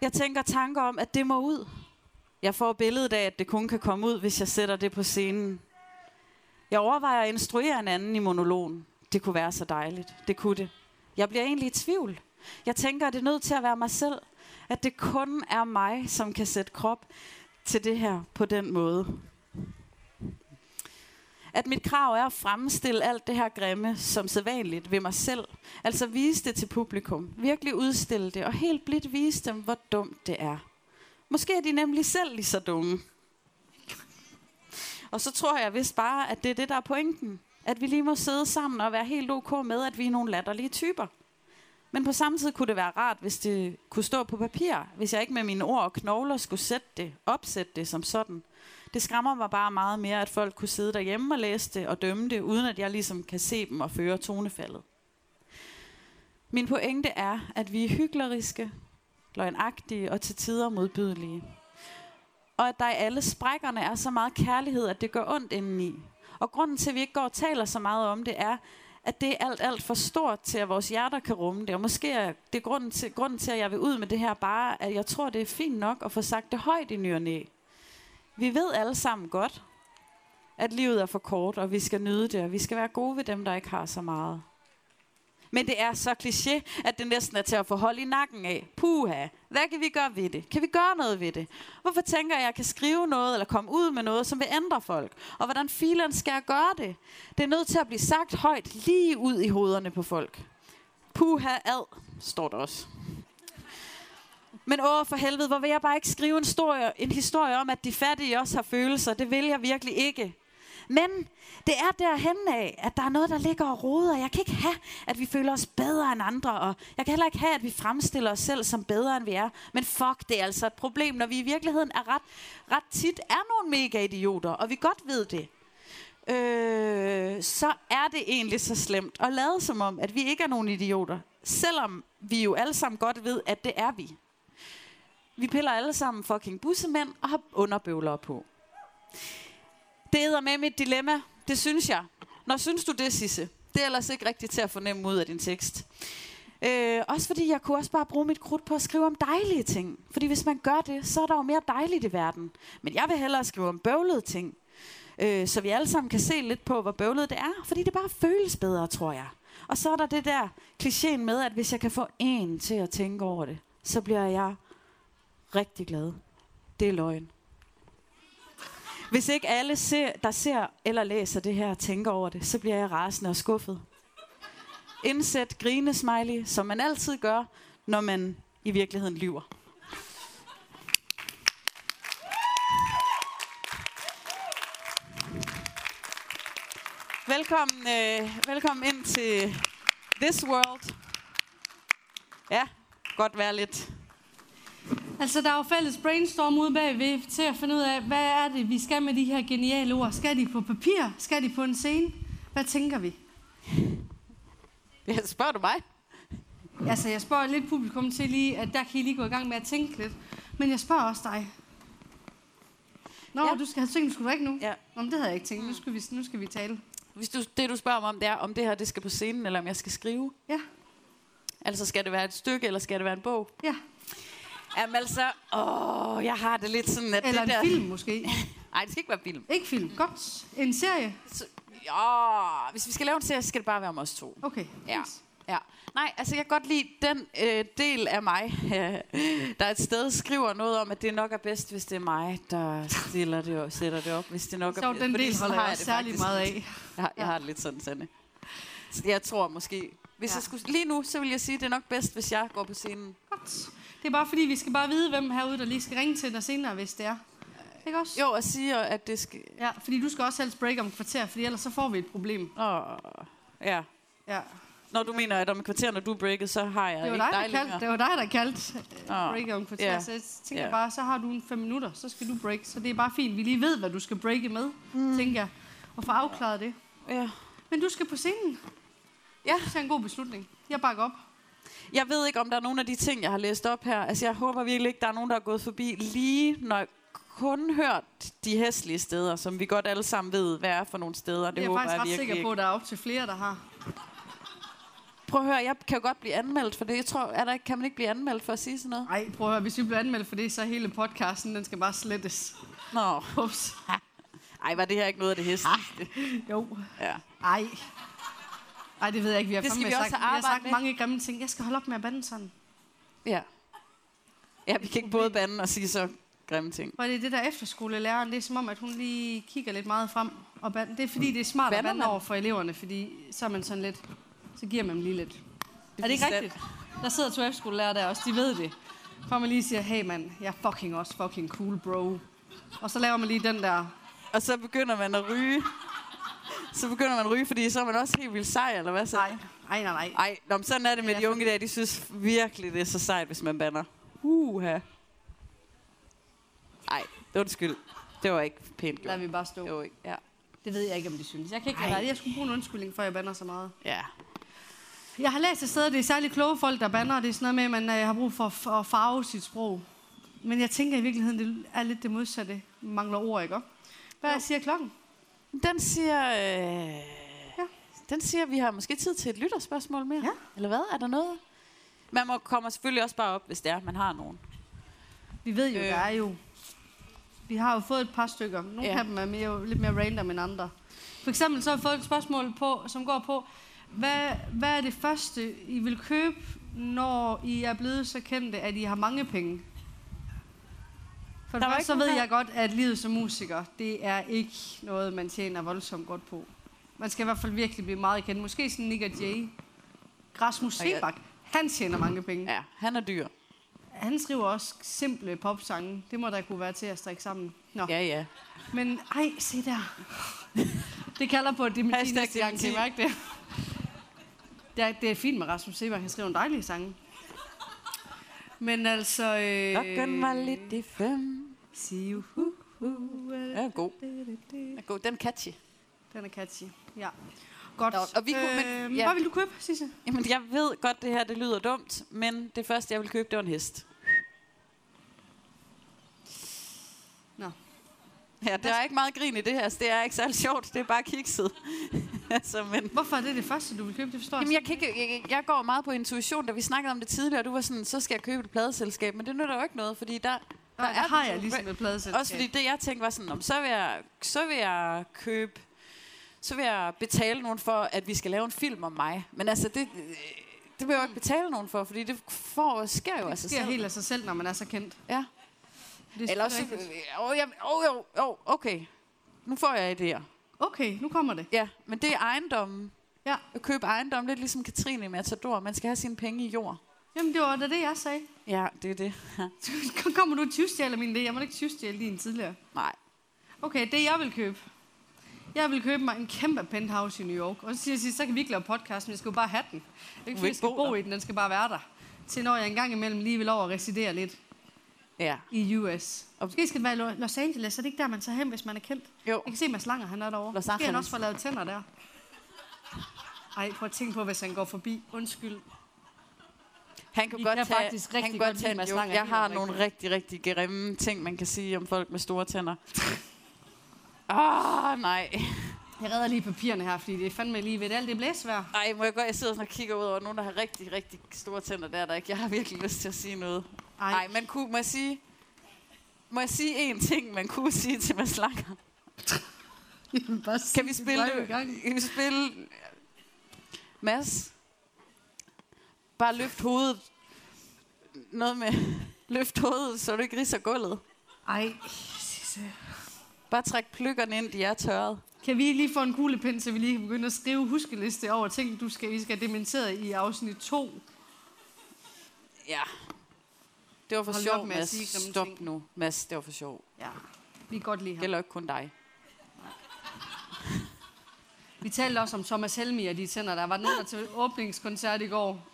Jeg tænker tanker om, at det må ud. Jeg får billedet af, at det kun kan komme ud, hvis jeg sætter det på scenen. Jeg overvejer at instruere en anden i monologen. Det kunne være så dejligt. Det kunne det. Jeg bliver egentlig i tvivl. Jeg tænker, at det er nødt til at være mig selv. At det kun er mig, som kan sætte krop til det her på den måde. At mit krav er at fremstille alt det her grimme som sædvanligt ved mig selv. Altså vise det til publikum. Virkelig udstille det, og helt blidt vise dem, hvor dumt det er. Måske er de nemlig selv lige så dumme. Og så tror jeg vist bare, at det er det, der er pointen. At vi lige må sidde sammen og være helt ok med, at vi er nogle latterlige typer. Men på samme tid kunne det være rart, hvis det kunne stå på papir, hvis jeg ikke med mine ord og knogler skulle sætte det, opsætte det som sådan. Det skræmmer mig bare meget mere, at folk kunne sidde derhjemme og læse det og dømme det, uden at jeg ligesom kan se dem og føre tonefaldet. Min pointe er, at vi er hykleriske, løgnagtige og til tider modbydelige. Og at der i alle sprækkerne er så meget kærlighed, at det gør ondt indeni. Og grunden til, at vi ikke går og taler så meget om det, er, at det er alt, alt for stort til, at vores hjerter kan rumme det. Og måske er det grunden til, grunden til, at jeg vil ud med det her, bare at jeg tror, det er fint nok at få sagt det højt i ny og næ. Vi ved alle sammen godt, at livet er for kort, og vi skal nyde det, og vi skal være gode ved dem, der ikke har så meget. Men det er så kliché, at det næsten er til at få hold i nakken af. Puha, hvad kan vi gøre ved det? Kan vi gøre noget ved det? Hvorfor tænker jeg, at jeg kan skrive noget eller komme ud med noget, som vil ændre folk? Og hvordan filen skal jeg gøre det? Det er nødt til at blive sagt højt lige ud i hovederne på folk. Puha ad, står der også. Men åh, for helvede, hvor vil jeg bare ikke skrive en, historie, en historie om, at de fattige også har følelser. Det vil jeg virkelig ikke. Men det er derhen af, at der er noget, der ligger og roder. Jeg kan ikke have, at vi føler os bedre end andre, og jeg kan heller ikke have, at vi fremstiller os selv som bedre, end vi er. Men fuck, det er altså et problem, når vi i virkeligheden er ret, ret tit er nogle mega idioter, og vi godt ved det. Øh, så er det egentlig så slemt at lade som om, at vi ikke er nogen idioter. Selvom vi jo alle sammen godt ved, at det er vi. Vi piller alle sammen fucking bussemænd og har underbøvlere på. Det æder med mit dilemma. Det synes jeg. Når synes du det, Sisse? Det er ellers ikke rigtigt til at fornemme ud af din tekst. Øh, også fordi jeg kunne også bare bruge mit krudt på at skrive om dejlige ting. Fordi hvis man gør det, så er der jo mere dejligt i verden. Men jeg vil hellere skrive om bøvlede ting. Øh, så vi alle sammen kan se lidt på, hvor bøvlet det er. Fordi det bare føles bedre, tror jeg. Og så er der det der klichéen med, at hvis jeg kan få en til at tænke over det, så bliver jeg rigtig glad. Det er løgn. Hvis ikke alle, ser, der ser eller læser det her, tænker over det, så bliver jeg rasende og skuffet. Indsæt grinesmiley, som man altid gør, når man i virkeligheden lyver. Velkommen, øh, velkommen ind til This World. Ja, godt være lidt... Altså, der er jo fælles brainstorm ude bagved til at finde ud af, hvad er det, vi skal med de her geniale ord? Skal de på papir? Skal de på en scene? Hvad tænker vi? Ja, spørger du mig? Altså, jeg spørger lidt publikum til lige, at der kan I lige gå i gang med at tænke lidt. Men jeg spørger også dig. Nå, Ja. du skal have tænkt, du skulle drikke nu? Ja. Nå, men det havde jeg ikke tænkt. Nu skal vi, nu skal vi tale. Hvis du, det, du spørger mig om, det er, om det her det skal på scenen, eller om jeg skal skrive. Ja, Altså, skal det være et stykke, eller skal det være en bog? ja. Jamen altså, åh, jeg har det lidt sådan, at Eller det en der... film måske. Nej, det skal ikke være film. Ikke film. Godt. En serie. Så, ja, hvis vi skal lave en serie, så skal det bare være om os to. Okay. Ja. ja. Nej, altså jeg kan godt lide den øh, del af mig, øh, der et sted skriver noget om, at det nok er bedst, hvis det er mig, der stiller det og sætter det op. Hvis det nok Så er den fordi del holder jeg det særlig faktisk- meget af. Jeg har, jeg har det lidt sådan, Sanne. Så jeg tror måske... Hvis Ja. ja. jeg skulle, lige nu, så vil jeg sige, at det er nok bedst, hvis jeg går på scenen. Godt. Det er bare fordi, vi skal bare vide, hvem herude, der lige skal ringe til dig senere, hvis det er. Ikke også? Jo, og siger, at det skal... Ja, fordi du skal også helst break om et kvarter, fordi ellers så får vi et problem. Åh, ja. Ja. Når du mener, at om et kvarter, når du er breaket, så har jeg Det var ikke dig, der kaldte, det var dig, der kaldte Åh, uh, break om et kvarter. ja. Så jeg tænker Ja. bare, så har du en fem minutter, så skal du break. Så det er bare fint, vi lige ved, hvad du skal breake med, mm. tænker jeg. Og få afklaret det. Ja. Men du skal på scenen. Ja. Det er en god beslutning. Jeg bakker op. Jeg ved ikke, om der er nogle af de ting, jeg har læst op her. Altså, jeg håber virkelig ikke, der er nogen, der er gået forbi lige når kun hørt de hæslige steder, som vi godt alle sammen ved, hvad er for nogle steder. Det jeg er håber faktisk jeg ret sikker på, at der er op til flere, der har. Prøv at høre, jeg kan jo godt blive anmeldt for det. Jeg tror, er der kan man ikke blive anmeldt for at sige sådan noget? Nej, prøv at høre, hvis vi bliver anmeldt for det, så hele podcasten, den skal bare slettes. Nå, Ups. ej, var det her ikke noget af det hæsligste? Jo. Ja. Ej. Ej, det ved jeg ikke. Vi har, Det skal vi også sagt, vi har sagt med. mange grimme ting. Jeg skal holde op med at bande sådan. Ja. Ja, vi kan ikke både bande og sige så grimme ting. Var det det der efterskolelæreren? Det er som om, at hun lige kigger lidt meget frem. Og band. Det er fordi, det er smart at Bander bande man? over for eleverne, fordi så er man sådan lidt... Så giver man dem lige lidt. Er det ikke rigtigt? Der sidder to efterskolelærer der også, de ved det. Man lige siger, hey mand, jeg er fucking også fucking cool, bro. Og så laver man lige den der... Og så begynder man at ryge. Så begynder man at ryge, fordi så er man også helt vildt sej, eller hvad så? Nej, nej, nej, nej. Ej, nå, men sådan er det med Ja, de unge dag. De synes virkelig, det er så sejt, hvis man banner. Uha. Ej, undskyld. Det var ikke pænt Lad gjort. vi bare stå. Det var ikke, ja. Det ved jeg ikke, om de synes. Jeg kan ikke det. Jeg skulle bruge en undskyldning, for jeg bander så meget. Ja. Jeg har læst et sted, at det er særligt kloge folk, der bander. Det er sådan noget med, at man øh, har brug for at farve sit sprog. Men jeg tænker i virkeligheden, det er lidt det modsatte. Man mangler ord, ikke? Hvad Jo. siger klokken? Den siger... Øh, ja. Den siger, at vi har måske tid til et lytterspørgsmål mere. Ja. Eller hvad? Er der noget? Man må kommer selvfølgelig også bare op, hvis det er, man har nogen. Vi ved jo, Øh. der er jo... Vi har jo fået et par stykker. Nogle ja. af dem er mere, lidt mere random end andre. For eksempel så har vi fået et spørgsmål, på, som går på, hvad, hvad er det første, I vil købe, når I er blevet så kendte, at I har mange penge? For Der var så ved jeg godt, at livet som musiker, det er ikke noget, man tjener voldsomt godt på. Man skal i hvert fald virkelig blive meget kendt. Måske sådan Nick og Jay. Rasmus Sebak, han tjener mange penge. Ja, han er dyr. Han skriver også simple popsange. Det må der kunne være til at strikke sammen. Nå. Ja. Ja. Men ej, se der. Det kalder på det Hashtag næste gang. Kan I mærke det? Det er, det er fint med Rasmus Sebak. Han skriver en dejlig sang. Men altså... Øh, Klokken var lidt i fem. You. Hu, hu, Den er god. Den er god. Den er catchy. Den er catchy. Ja. Godt. Nå, og vi kunne- men- øh, ja. Hvad vil du købe, Sisse? Jamen, jeg ved godt, det her det lyder dumt, men det første, jeg vil købe, det var en hest. Ja, der er ikke meget grin i det her, så det er ikke særlig sjovt. Det er bare kikset. altså, men... Hvorfor er det det første, du vil købe? Det forstår Jamen, jeg, kan ikke, jeg, jeg går meget på intuition, da vi snakkede om det tidligere, og du var sådan, så skal jeg købe et pladeselskab, men det nytter jo ikke noget, fordi der... Der, der er har jeg så- ligesom et pladeselskab. Også fordi det, jeg tænkte, var sådan, om, så, vil jeg, så vil jeg købe... Så vil jeg betale nogen for, at vi skal lave en film om mig. Men altså, det, det vil jeg jo ikke betale nogen for, fordi det får, sker jo af det sig sker selv. helt af sig selv, når man er så kendt. Ja. Det er Eller også, øh, åh, oh, jo, jo, okay. Nu får jeg idéer. Okay, nu kommer det. Ja, men det er ejendommen. Ja. At købe ejendom, lidt ligesom Katrine i Matador. Man skal have sine penge i jord. Jamen, det var da det, jeg sagde. Ja, det er det. Så kommer du og tyvstjæler min idé. Jeg må ikke tyvstjæle din tidligere. Nej. Okay, det jeg vil købe. Jeg vil købe mig en kæmpe penthouse i New York. Og så siger jeg, så kan vi ikke lave podcast, men jeg skal jo bare have den. Fordi ikke jeg skal bo bo i den, den skal bare være der. til når jeg engang imellem lige vil over og residere lidt Ja. i US. Og måske skal det være i Lo- Los Angeles, er det ikke der, man tager hen, hvis man er kendt? Jo. Jeg kan se, Mads Langer, han er derovre. Los Måske han Angeles. også får lavet tænder der. Ej, prøv at tænke på, hvis han går forbi. Undskyld. Han kan Vi godt kan tage, faktisk han rigtig kan godt godt lide tage en Mads joke. Langer, Jeg helt har oprigtigt. nogle rigtig, rigtig grimme ting, man kan sige om folk med store tænder. Ah, oh, nej. Jeg redder lige papirerne her, fordi det er fandme lige ved. Alt det er blæsvær. Ej, må jeg godt, jeg sidder sådan og kigger ud over nogen, der har rigtig, rigtig store tænder der, der ikke. Jeg har virkelig lyst til at sige noget. Ej. Nej, men kunne, må jeg sige... Må jeg sige én ting, man kunne sige til Mads Langer? Kan vi spille? Kan vi spille... Mads? Bare løft hovedet. Noget med... Løft hovedet, så du ikke riser gulvet. Ej. Bare træk pløkkerne ind, de er tørret. Kan vi lige få en kuglepind, så vi lige kan begynde at skrive huskeliste over ting, du skal, vi skal have dementeret i afsnit 2? Ja. Det var for Hold sjov, med at Mads. sige Stop ting. nu, Mads. Det var for sjov. Ja, vi kan godt lide Det ham. gælder ikke kun dig. Vi talte også om Thomas Helmi og de tænder. Der var nogen, der til åbningskoncert i går.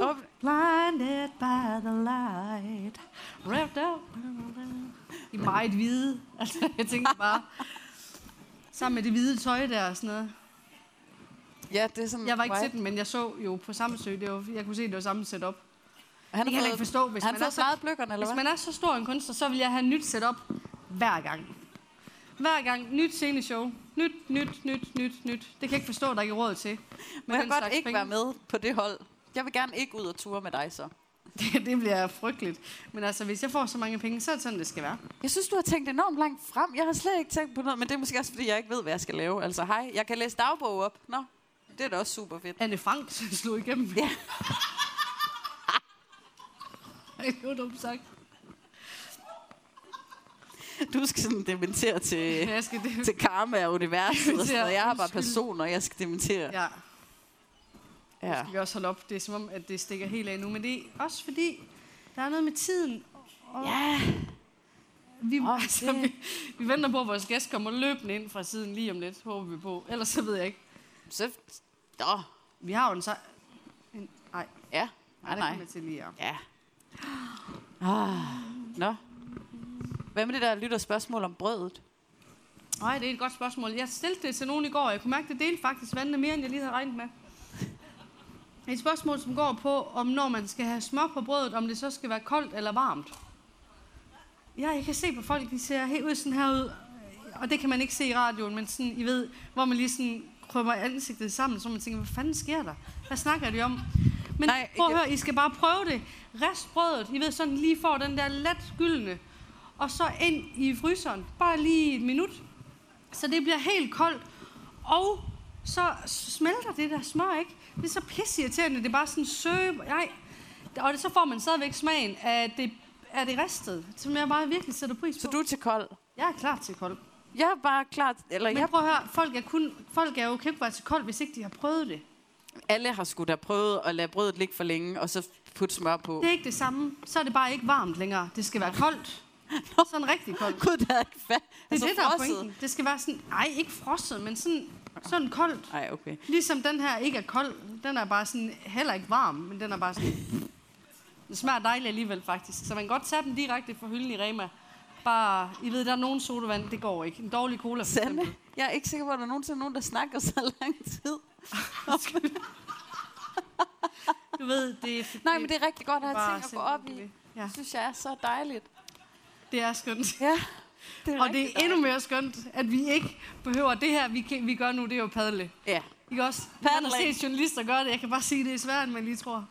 Op. Blinded by the light. Wrapped up. I meget hvide. Altså, jeg tænker bare... Sammen med det hvide tøj der og sådan noget. Ja, det er sådan... Jeg var ikke til den, men jeg så jo på Samsø. Det var, jeg kunne se, det var samme setup. Han Det kan jeg ikke forstå, hvis han man er så- eller Hvis man er så stor en kunstner, så vil jeg have nyt setup hver gang. Hver gang. Nyt sceneshow. Nyt, nyt, nyt, nyt, nyt. Det kan jeg ikke forstå, der ikke er råd til. Må jeg den godt ikke penge. være med på det hold? Jeg vil gerne ikke ud og ture med dig så. Det, det bliver frygteligt. Men altså, hvis jeg får så mange penge, så er det sådan, det skal være. Jeg synes, du har tænkt enormt langt frem. Jeg har slet ikke tænkt på noget, men det er måske også, fordi jeg ikke ved, hvad jeg skal lave. Altså, hej, jeg kan læse dagbog op. Nå, det er da også super fedt. Anne Frank slog igennem. Ja. Det var dumt sagt. Du skal sådan dementere til, Jeg skal det. til karma og universet. Og sådan noget. Jeg har bare personer, jeg skal dementere. Ja, Ja. skal vi også holde op. Det er som om, at det stikker helt af nu. Men det er også fordi, der er noget med tiden. Og Ja, vi, oh, altså, vi, vi venter på, at vores gæst kommer løbende ind fra siden lige om lidt, håber vi på. Ellers så ved jeg ikke. så... Nå, Vi har jo en så... En, nej, ja. Nej, nej, nej. til lige Ja. Ah. Nå. Hvad med det der lytter spørgsmål om brødet? Nej, det er et godt spørgsmål. Jeg stillede det til nogen i går, og jeg kunne mærke, at det delte faktisk vandene mere, end jeg lige havde regnet med. Et spørgsmål, som går på, om når man skal have smør på brødet, om det så skal være koldt eller varmt. Ja, jeg kan se på folk, de ser helt ud sådan her ud. Og det kan man ikke se i radioen, men sådan, I ved, hvor man lige sådan krømmer ansigtet sammen, så man tænker, hvad fanden sker der? Hvad snakker de om? Men Nej, prøv at jeg- høre, I skal bare prøve det. Rest brødet, I ved, sådan lige får den der let gyldne. Og så ind i fryseren, bare lige et minut. Så det bliver helt koldt. Og så smelter det der smør, ikke? Det er så pisseirriterende, det er bare sådan søb. Nej. Og det, så får man stadigvæk smagen af det, af det ristet, som jeg bare virkelig sætter pris på. Så du er til kold? Jeg er klar til kold. Jeg er bare klar... Eller Men jeg, prøv at høre, folk er, kun, folk er jo ikke være til kold, hvis ikke de har prøvet det. alle har sgu da prøvet at lade brødet ligge for længe, og så putte smør på. Det er ikke det samme. Så er det bare ikke varmt længere. Det skal være koldt. Sådan rigtig koldt. Gud, der er ikke fa- Det er altså, det, der er frosset. pointen. Det skal være sådan, nej, ikke frosset, men sådan, sådan koldt. Ej, okay. Ligesom den her ikke er kold. Den er bare sådan, heller ikke varm, men den er bare sådan... Den smager dejligt alligevel, faktisk. Så man kan godt tage den direkte fra hylden i Rema. Bare, I ved, der er nogen sodavand, det går ikke. En dårlig cola, for Sande, eksempel. jeg er ikke sikker på, at der er nogensinde nogen, der snakker så lang tid. Du ved, det er... Nej, men det er rigtig godt at have ting at gå op i. det. Ja, Det synes jeg er så dejligt. Det er skønt. Ja, det er Og det er endnu mere skønt, at vi ikke behøver det her, vi, kan, vi gør nu, det er jo padle. Ja. Ikke også? Man har Paddling. set journalister gøre det. Jeg kan bare sige, det er end man lige tror.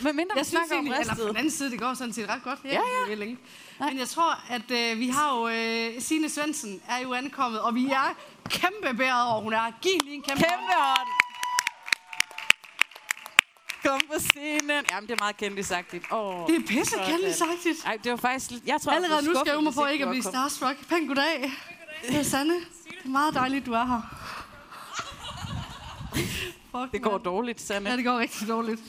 Men mindre Jeg synes snakker om egentlig, eller på den anden side, det går sådan set ret godt. Jeg Ja, ja. Længe. Men jeg tror, at øh, vi har jo... Øh, Signe Svendsen er jo ankommet, og vi er kæmpe bæret over. Hun er giv lige en kæmpe, Kæmpe hånd. Kom på scenen. Jamen, det er meget kendtisagtigt. Oh, Det er pisse kendtisagtigt. Ej, det var faktisk... Jeg tror, Allerede jeg nu skal jeg mig på ikke at blive starstruck. Pæn goddag. Det er Sanne. Det er meget dejligt, du er her. Fuck, Det går mand. dårligt, Sanne. Ja, det går rigtig dårligt.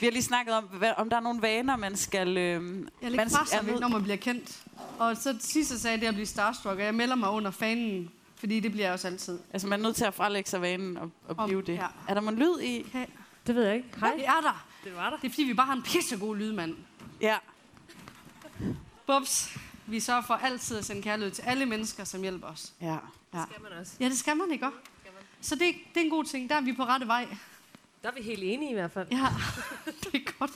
Vi har lige snakket om, hvad, om der er nogle vaner, man skal... Øh, Jeg er man lidt skal- presset ved, når man bliver kendt. Og så sidst jeg sagde det at blive starstruck, og jeg melder mig under fanen, fordi det bliver jeg også altid. Altså, man er nødt til at frelægge sig vanen og, og Om- blive det. ja. Er der mon lyd i? Okay. Det ved jeg ikke. Hej. Det er der. Det var der. Det er fordi, vi bare har en pissegod lydmand. Ja. Bubs, vi sørger for altid at sende kærlighed til alle mennesker, som hjælper os. Ja. ja. Skal man også. Ja, det skal man ikke også? Så det, det er en god ting. Der er vi på rette vej. Der er vi helt enige i hvert fald. Ja, det er godt.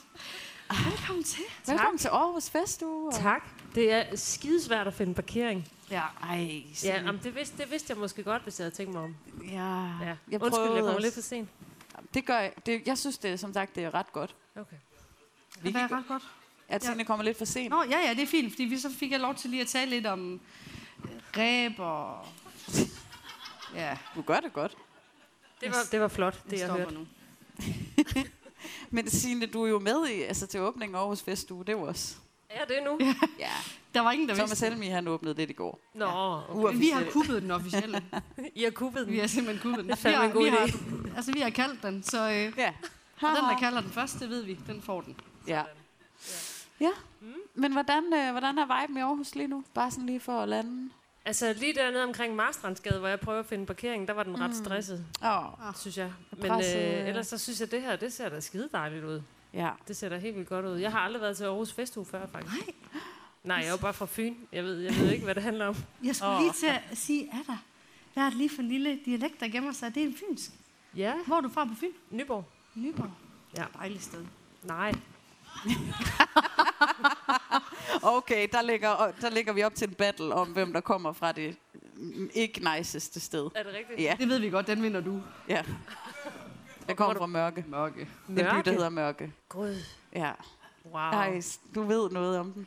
Velkommen til. Velkommen til Aarhus Festuge. Tak. Det er skidesvært at finde parkering. Ja. Ej, Ja, jamen, det, vidste, det vidste jeg måske godt, hvis jeg havde tænkt mig om. ja. Ja. Jeg Undskyld, jeg også. lidt for sent. Det gør jeg. Det, jeg synes, det er, som sagt, det er ret godt. Okay. Vi Det er ret godt. at Tine kommer lidt for sent. Nå, ja, ja, det er fint, fordi vi så fik jeg lov til lige at tale lidt om øh, ræb og... Ja, Du gør det godt. Det var, det var flot, det jeg stopper hørte. nu. Men Signe, du er jo med i, altså til åbningen Aarhus Festuge. Det er jo også. Er det nu? Ja. Der var ingen, der Thomas vidste Helmi, han åbnede det i går. Nå, okay. vi har kuppet den officielle. I har kuppet den. Vi har simpelthen kuppet den. Det er vi har, en god vi idé. har, altså, vi har kaldt den, så øh, Ja. og den, der kalder den først, det ved vi, den får den. Ja. Ja. Men hvordan, øh, hvordan er viben i Aarhus lige nu? Bare sådan lige for at lande. Altså lige dernede omkring Marstrandsgade, hvor jeg prøver at finde parkering, der var den ret stresset, Åh, synes jeg. Men øh, ellers så synes jeg, at det her, det ser da skide dejligt ud. ja. Det ser da helt vildt godt ud. Jeg har aldrig været til Aarhus Festuge før, faktisk. Nej. Nej, jeg er jo bare fra Fyn. Jeg ved, jeg ved ikke, hvad det handler om. Jeg skulle Åh. lige til at sige, er der, der er lige for en lille dialekt, der gemmer sig. Det er en fynsk. Ja, Hvor er du fra på Fyn? Nyborg. Nyborg. Ja. Dejligt sted. Nej. Okay, der ligger, der ligger vi op til en battle om, hvem der kommer fra det ikke niceste sted. Er det rigtigt? Ja, Det ved vi godt, den vinder du. ja. Jeg kommer fra Mørke. Mørke. Den by, der hedder Mørke. Gud. Ja. Wow. Ej, du ved noget om den.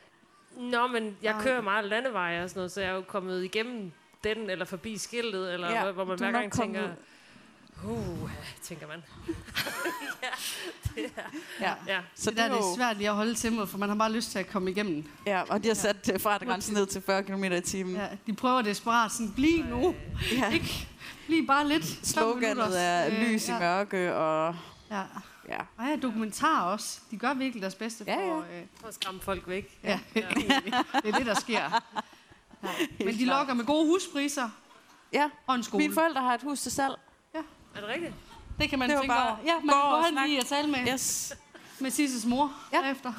Nå, men jeg Ah, kører meget landeveje og sådan noget, så jeg er jo kommet igennem den, eller forbi skiltet, eller Ja, ja, hvor man er hver gang tænker, kommet- uh, tænker man. Ja. Ja. Så det der er det er jo- svært lige at holde tempoet, for man har bare lyst til at komme igennem. Ja, og de har sat øh, fartgrænsen ned til 40 km i timen. Ja, de prøver desperat sådan, bliv nu. Ja. Ikke? Bliv bare lidt. Sloganet er Øh, lys i ja. mørke, og Ja. ja. Og ja, dokumentar også. De gør virkelig deres bedste Ja, for... ja. Øh, For at skræmme folk væk. ja, det er det, der sker. Ja. Men de lokker med gode huspriser Ja, og en skole. mine forældre har et hus til salg. Er det rigtigt? Det kan man Det tænke bare over. Ja, man kan og gå hen lige og tale med, Yes, med Sisses mor Ja. ja. efter.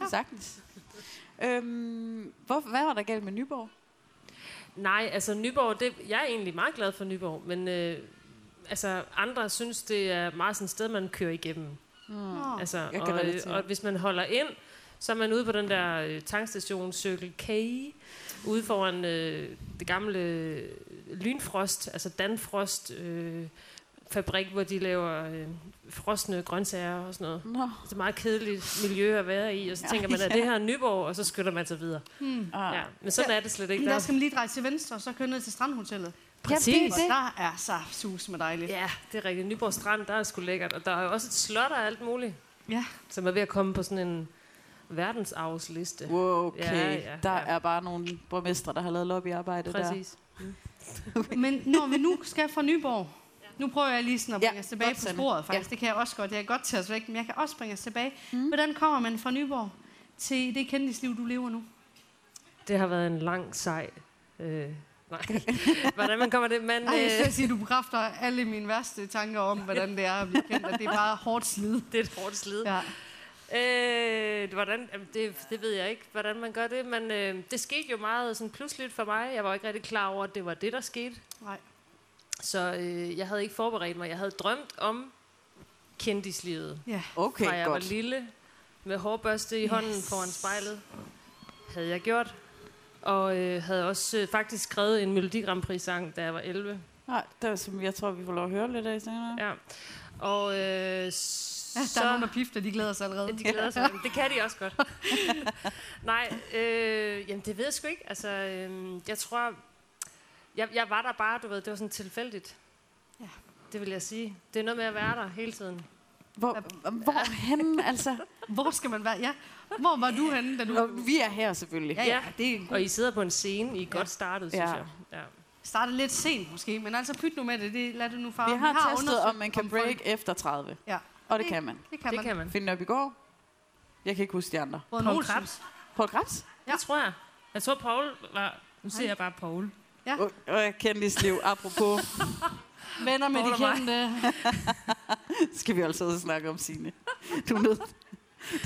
ja, sagtens. Øhm, hvor, hvad var der galt med Nyborg? Nej, altså Nyborg, det, jeg er egentlig meget glad for Nyborg, men øh, altså, andre synes, det er meget sådan et sted, man kører igennem. Mm. Altså, kan og, øh, relatere. og hvis man holder ind, så er man ude på den der øh, tankstation Circle K, ude foran øh, det gamle øh, Lynfrost, altså Danfrost øh, fabrik, hvor de laver øh, frosne grøntsager og sådan noget. Nå, Det er et meget kedeligt miljø at være i, og så Ja, tænker man, at ja. det her er Nyborg, og så skynder man sig videre. Hmm. Ja, men sådan er det slet ikke. Der Der. skal man lige dreje til venstre, og så køre ned til Strandhotellet. Præcis. Jamen, Og det. der er så sus med dejligt. Ja, det er rigtigt. Nyborg Strand, der er sgu lækkert. Og der er jo også et slot og alt muligt, Ja. som er ved at komme på sådan en verdensarvsliste. Wow, okay. Ja, ja, der ja. er bare nogle borgmestre, der har lavet lobbyarbejde der. Præcis. Men når vi nu skal fra Nyborg, nu prøver jeg lige sådan at Ja, bringe os tilbage godt, på sporet faktisk. Det kan jeg også godt. Jeg kan godt tage os væk, men jeg kan også bringe os tilbage. Mm. Hvordan kommer man fra Nyborg til det kendisliv, du lever nu? Det har været en lang, sej... Øh, nej, hvordan man kommer det? Men, Ej, jeg skal øh, sige, du bekræfter alle mine værste tanker om, hvordan det er at blive kendt, det er bare hårdt slid. det er et hårdt slid. Ja. Øh, hvordan, det, det ved jeg ikke, hvordan man gør det, men øh, det skete jo meget sådan pludseligt for mig. Jeg var ikke rigtig klar over, at det var det, der skete. Nej. Så øh, jeg havde ikke forberedt mig. Jeg havde drømt om kendislivet. Ja. Okay, fra jeg godt. var lille, med hårbørste i yes. hånden foran spejlet, havde jeg gjort. Og øh, havde også øh, faktisk skrevet en Melodi Grand Prix sang, da jeg var 11. Nej, det er, som jeg tror, vi får lov at høre lidt af senere. Ja. Og øh, Ja, så... der er nogen, der pifter, de glæder sig allerede. De glæder sig. Det kan de også godt. Nej, øh, jamen det ved jeg sgu ikke. Altså, øh, jeg tror... Jeg, jeg var der bare, du ved, det var sådan tilfældigt. Ja. Det vil jeg sige. Det er noget med at være der hele tiden. Hvor, hvor henne, altså? Hvor skal man være? Ja. Hvor var du henne, da du Nå, vi er her selvfølgelig. Ja, ja, det er Og I sidder på en scene, I er Ja. godt startet, synes Ja. jeg. Ja. startede lidt sent måske, men altså pyt nu med det. det lad det nu far. Vi har, testet, undersøgt, om man kan folk- break efter 30. Ja. Og det kan man. Det kan Det man. kan man. Finde op i går. Jeg kan ikke huske de andre. Paul. Krebs. Paul Krebs? Ja. Det tror jeg. Jeg tror, Paul var... Nu siger jeg bare Paul. Og, og jeg kender liv. Apropos. Venner med Paul de kendte. Skal vi altså også snakke om sine. Du nødt.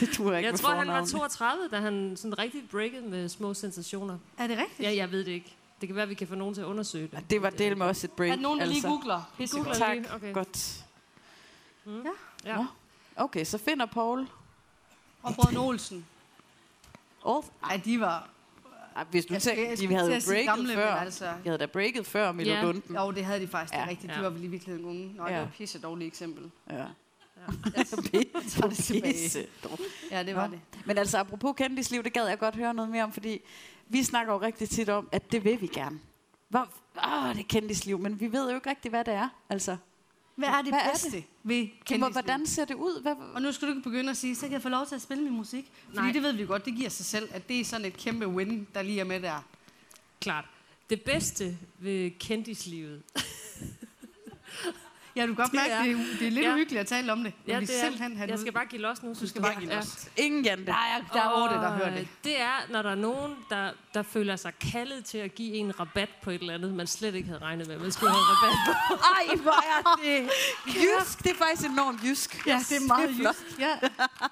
Det tror jeg ikke Jeg tror, han var fornavn. 32, da han sådan rigtig breakede med små sensationer. Er det rigtigt? Ja, jeg ved det ikke. Det kan være, vi kan få nogen til at undersøge det. Ja, Det var del med også et break. Der nogen, der lige altså. googler? Vi googler Tak. lige. Okay. Godt. Ja. Nå. Okay, så finder Paul. Og Brødren Olsen. Oh, Ej, de var... ej, hvis du Jeg tænker, jeg de havde jo breaket gamle, før. altså- De havde da breaket før Milo Ja. Lunden. Jo, det havde de faktisk, det er Ja. rigtigt. De Ja. var vel i virkeligheden unge. Nå, det Ja. var et pisse dårligt eksempel. Ja. Jeg tager det tilbage. Pisse dårligt. Ja, det var Nå. det. Men altså, apropos kendisliv, det gad jeg godt høre noget mere om, fordi vi snakker jo rigtig tit om, at det vil vi gerne. Hvor, åh, det er kendisliv, men vi ved jo ikke rigtig, hvad det er. Altså, Hvad er det Hvad er bedste det? ved kendisliv? hvordan ser det ud? Hvad, Og nu skal du ikke begynde at sige, så kan jeg få lov til at spille min musik. Fordi Nej. det ved vi godt, det giver sig selv, at det er sådan et kæmpe win, der lige er med der. Klart. Det bedste ved kendislivet. Ja, du kan godt Det mærke, er- det er, det er lidt Ja. uhyggeligt at tale om det. Men Ja, vi det er, jeg skal bare give los nu. Du skal bare give los. ingen Jante. Der er, der er otte, der hører det. Det er, når der er nogen, der, der føler sig kaldet til at give en rabat på et eller andet, man slet ikke havde regnet med, man skulle have rabat på. Ej, hvor er det jysk. Det er faktisk enormt jysk. Ja, det er meget jysk. Ja.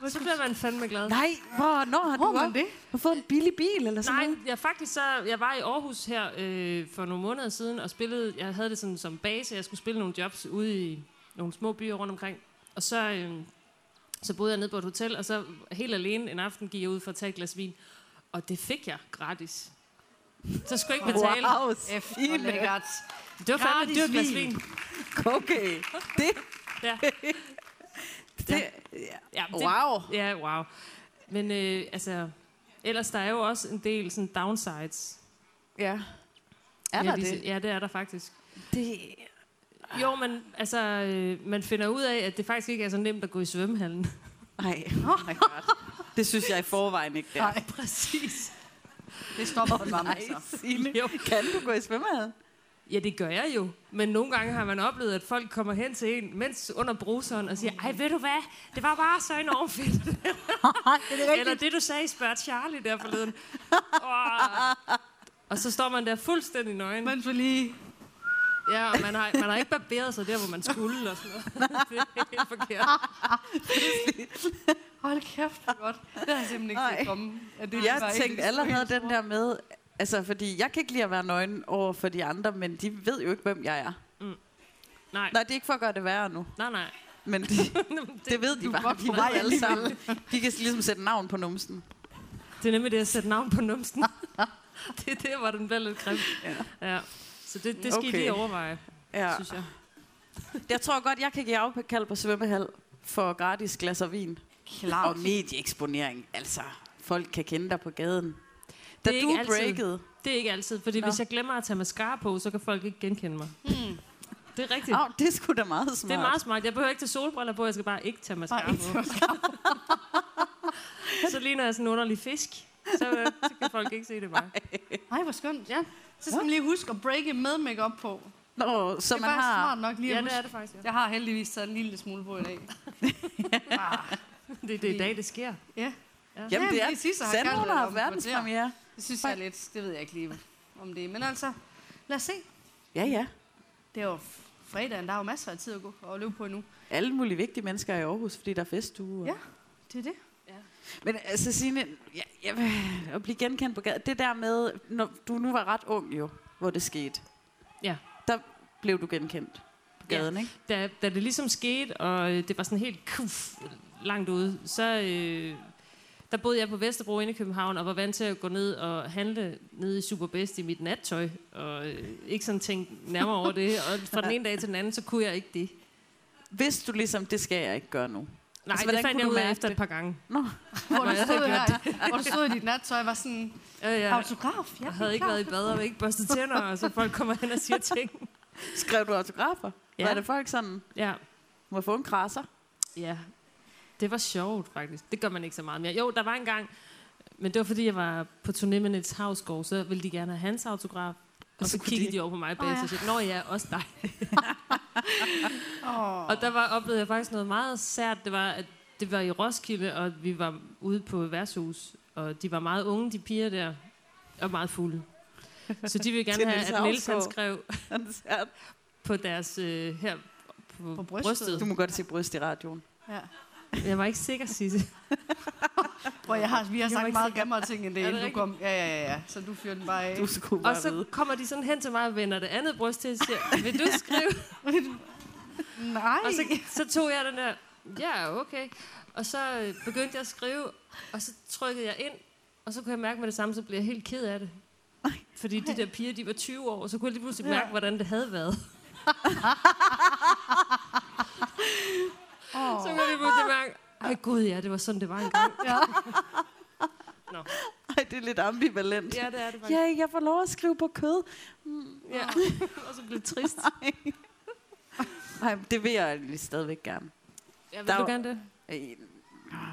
Så bliver man fandme glad. Nej, hvor, når har Hvor du man det? har fået en billig bil eller sådan Nej, noget? jeg faktisk så, jeg var i Aarhus her øh, for nogle måneder siden og spillede, jeg havde det sådan som base, jeg skulle spille nogle jobs ude i nogle små byer rundt omkring. Og så, øh, så boede jeg nede på et hotel, og så helt alene en aften gik jeg ud for at tage et glas vin. Og det fik jeg gratis. Så skulle jeg ikke betale. Wow, F lækkert. Det var fandme dyrt glas vin. Okay. Det, Ja. det, ja. Ja, det, Wow. Ja, wow. Men øh, altså, ellers der er jo også en del sådan downsides. Ja. Er ja, der disse- det? Ja, det er der faktisk. Det, Jo, men altså, øh, man finder ud af, at det faktisk ikke er så nemt at gå i svømmehallen. nej, oh my God. Det synes jeg i forvejen ikke, der. Nej, Præcis. det stopper man bare med. Så. Jo. Kan du gå i svømmehallen? Ja, det gør jeg jo. Men nogle gange har man oplevet, at folk kommer hen til en, mens under bruseren, og siger, ej, ved du hvad, det var bare så enormt fedt. Eller det, du sagde, spørg Charlie der forleden. Oh. Og så står man der fuldstændig nøgen. Men for lige... Ja, og man har, man har ikke barberet sig der, hvor man skulle. Og sådan noget. Det er helt forkert. Hold kæft, det er godt. Det har jeg simpelthen ikke set komme. At det Jeg tænkte allerede den der med, altså fordi jeg kan ikke lide at være nøgen over for de andre, men de ved jo ikke, hvem jeg er. Nej, Nej, det er ikke for at gøre det værre nu, nej, nej. men de, det ved de bare. De ved alle sammen. De kan ligesom sætte navn på numsen. Det er nemlig det at sætte navn på numsen. det er det, hvor den bliver lidt grim. Ja. Ja. Så det, det skal I Okay. lige overveje, Ja. synes jeg. Jeg tror godt, jeg kan give afkald på svømmehal for gratis glas og vin. Klart. Og medieeksponering. Altså, folk kan kende dig på gaden. Da Det er du ikke altid. breakede, Det er ikke altid, fordi Nå. hvis jeg glemmer at tage mascara på, så kan folk ikke genkende mig. Hmm. Det er rigtigt. oh, det skulle da meget smart. Det er meget smart. Jeg behøver ikke tage solbriller på, jeg skal bare ikke tage mascara ikke på. så ligner jeg sådan en underlig fisk. Så, øh, så kan folk ikke se det bare. Ej, hvor skønt. Ja, Så skal man lige huske at breake med makeup på. Nå, så det er man faktisk har... smart nok lige ja at det huske. er det faktisk. Ja. Jeg har heldigvis taget en lille smule på i dag. ah, Det, det er i dag, det sker. ja, Jamen, det er... det sidste har Sand, kaldt hun det har verdenspremiere. det synes jeg er lidt, det ved jeg ikke lige om det er. Men altså, lad os se. Ja, ja. Det er jo fredagen, der er jo masser af tid at gå og løbe på endnu. Alle mulige vigtige mennesker er i Aarhus, fordi der er festuge. og- Ja. Det er det. Men altså, Signe, jeg, jeg, at blive genkendt på gaden, det der med, når du nu var ret ung jo, hvor det skete, Ja. der blev du genkendt på Ja. gaden, ikke? Da, da det ligesom skete, og øh, det var sådan helt kuf, langt ude, så øh, der boede jeg på Vesterbro inde i København, og var vant til at gå ned og handle nede i Superbest i mit nattøj, og øh, ikke sådan tænke nærmere over det. Og fra den ene dag til den anden, så kunne jeg ikke det. Hvis du ligesom, det skal jeg ikke gøre nu. Nej, Altså, det fandt jeg ud af efter det? et par gange. Nå, Hvor du jeg stod, her, hvor du stod i dit nattøj var sådan, Ja, ja. autograf. Ja, Jeg havde ikke været i bad og ikke børstet tænder, og så folk kommer hen og siger ting. skrev du autografer? Ja. Var det folk sådan, Ja, må jeg få en krasser? ja. Det var sjovt, faktisk. Det gør man ikke så meget mere. Jo, der var en gang, men det var fordi, jeg var på turné med Niels Havsgaard, så ville de gerne have hans autograf. Og så, så kunne kiggede de- de over på mig bag, ja. og sagde, Nå ja, også dig. Oh. Og der var, oplevede jeg faktisk noget meget sært. Det var, at det var i Roskilde, og vi var ude på værtshus. Og de var meget unge, de piger der, og meget fulde. Så de ville gerne have, at Niels han skrev på deres, øh, her på, På brystet. Du må godt se bryst i radioen. Ja. Jeg var ikke sikker, Sisse. Hvor jeg har, vi har sagt ikke meget grimmere ting end det, Er det inden du kom. Ja, ja, ja, ja. Så du fyrer den bare af. Du skulle Og bare så vide. kommer de sådan hen til mig og vender det andet bryst til og siger, vil du skrive? Nej. Og så, så tog jeg den der, ja, okay. Og så øh, begyndte jeg at skrive, og så trykkede jeg ind, og så kunne jeg mærke med det samme, så blev jeg helt ked af det. Fordi de der piger, de var 20 år, og så kunne jeg lige pludselig mærke, hvordan det havde været. oh. Så kunne lige pludselig mærke, ej gud ja, det var sådan, det var engang. ja. Nå. Ej, det er lidt ambivalent. Ja, det er det faktisk. Ja, jeg får lov at skrive på kød. Ja. og så blev det trist. Nej, det vil jeg stadigvæk gerne. Ja, vil Der du var- gerne det? Øh, I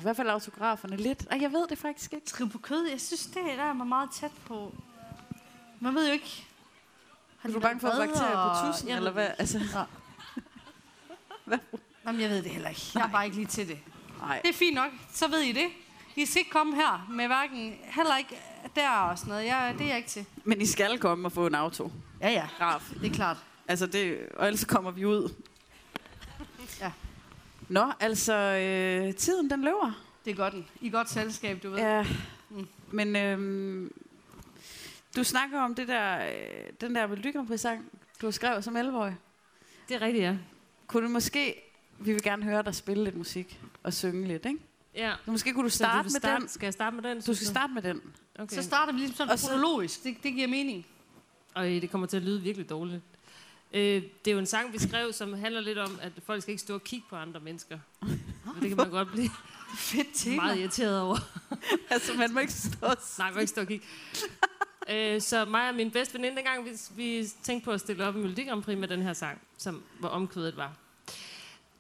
hvert fald autograferne lidt. Ej, jeg ved det faktisk ikke. Skrive på kød, jeg synes, det der er man meget tæt på. Man ved jo ikke. Har Er du bange for bakterier og- på tusind, eller hvad? Altså, Jamen, jeg ved det heller ikke. Jeg er bare ikke lige til det. nej. Det er fint nok, så ved I det. I skal ikke komme her med hverken, heller ikke der og sådan noget. Jeg, det er jeg ikke til. Men I skal komme og få en autograf. Ja, ja. Det er klart. Altså, det, og ellers kommer vi ud. Ja. Nå, altså, øh, tiden den løber. Det er godt. I godt selskab, du ved. Ja. Mm. Men øhm, du snakker om det der, øh, den der Melodi Grand Prix-sang, du skrev som 11-årig. Det er rigtigt, ja. Kunne du måske, vi vil gerne høre dig spille lidt musik og synge lidt, ikke? ja. Så måske kunne du starte du med starte, den. Skal jeg starte med den? Du skal starte med den. Okay. Så starter vi ligesom sådan Og så- kronologisk. Det, det giver mening. Og det kommer til at lyde virkelig dårligt. Øh, det er jo en sang, vi skrev, som handler lidt om, at folk skal ikke stå og kigge på andre mennesker. Men det kan man godt blive Fedt tema. meget irriteret over. altså, man må ikke stå og Nej, man må ikke stå og kigge. øh, så mig og min bedste veninde, dengang vi, vi tænkte på at stille op i Melodi Grand Prix med den her sang, som hvor omkvædet var.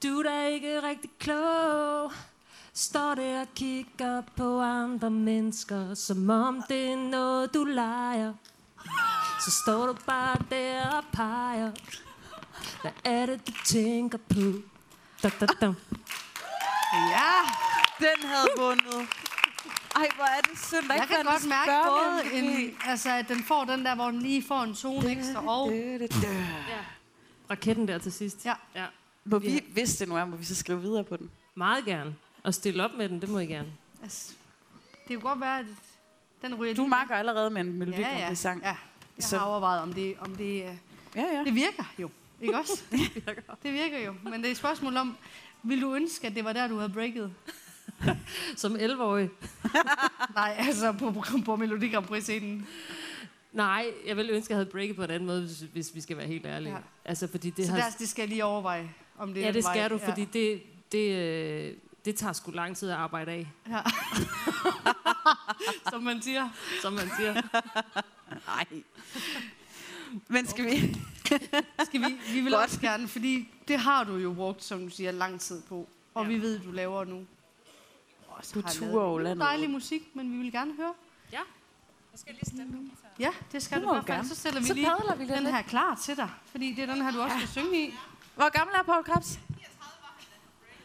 Du er ikke rigtig klog, står der og kigger på andre mennesker, som om det er noget, du leger. Så står du bare der og peger. Hvad er det, du tænker på? Da, da, da. Ja, Den havde vundet. Ej, hvor er det synd, jeg kan godt mærke både, en, altså, at den får den der, hvor den lige får en tone ekstra. Og Raketten der til sidst. Ja. ja. Må vi, hvis det nu er, må vi så skrive videre på den. Meget gerne. Og stille op med den, det må I gerne. altså, det kunne godt være, at den ryger Du marker allerede med en Melodi ja, ja. Prix-sang. ja. Jeg Så- har overvejet, om det, om det, øh, Ja, ja. det virker jo. Ikke også? det virker jo. Men det er et spørgsmål om, vil du ønske, at det var der, du havde breaket? Som 11-årig. Nej, altså på, på, på Melodi Grand Prix-scenen. Nej, jeg ville ønske, at jeg havde breaket på en anden måde, hvis, hvis vi skal være helt ærlige. Ja. Ja. Altså, fordi det Så har... der, det skal jeg lige overveje, om det ja, det skal du, Ja. fordi det, det, øh, det tager sgu lang tid at arbejde af, Ja. Som man siger. som man siger. Nej. Men skal vi... Skal vi, vi vil Godt. også gerne, fordi det har du jo brugt, som du siger, lang tid på. Og Ja. vi ved, du laver nu. Og så Du turer lavet jo landet Dejlig musik, men vi vil gerne høre. Ja. Jeg skal lige stemme. Ja, det skal du må i du hvert fald. Så stiller vi Så lige vi lidt. den her klar til dig. Fordi det er den her, du også skal synge i. Hvor gammel er Paul Krebs?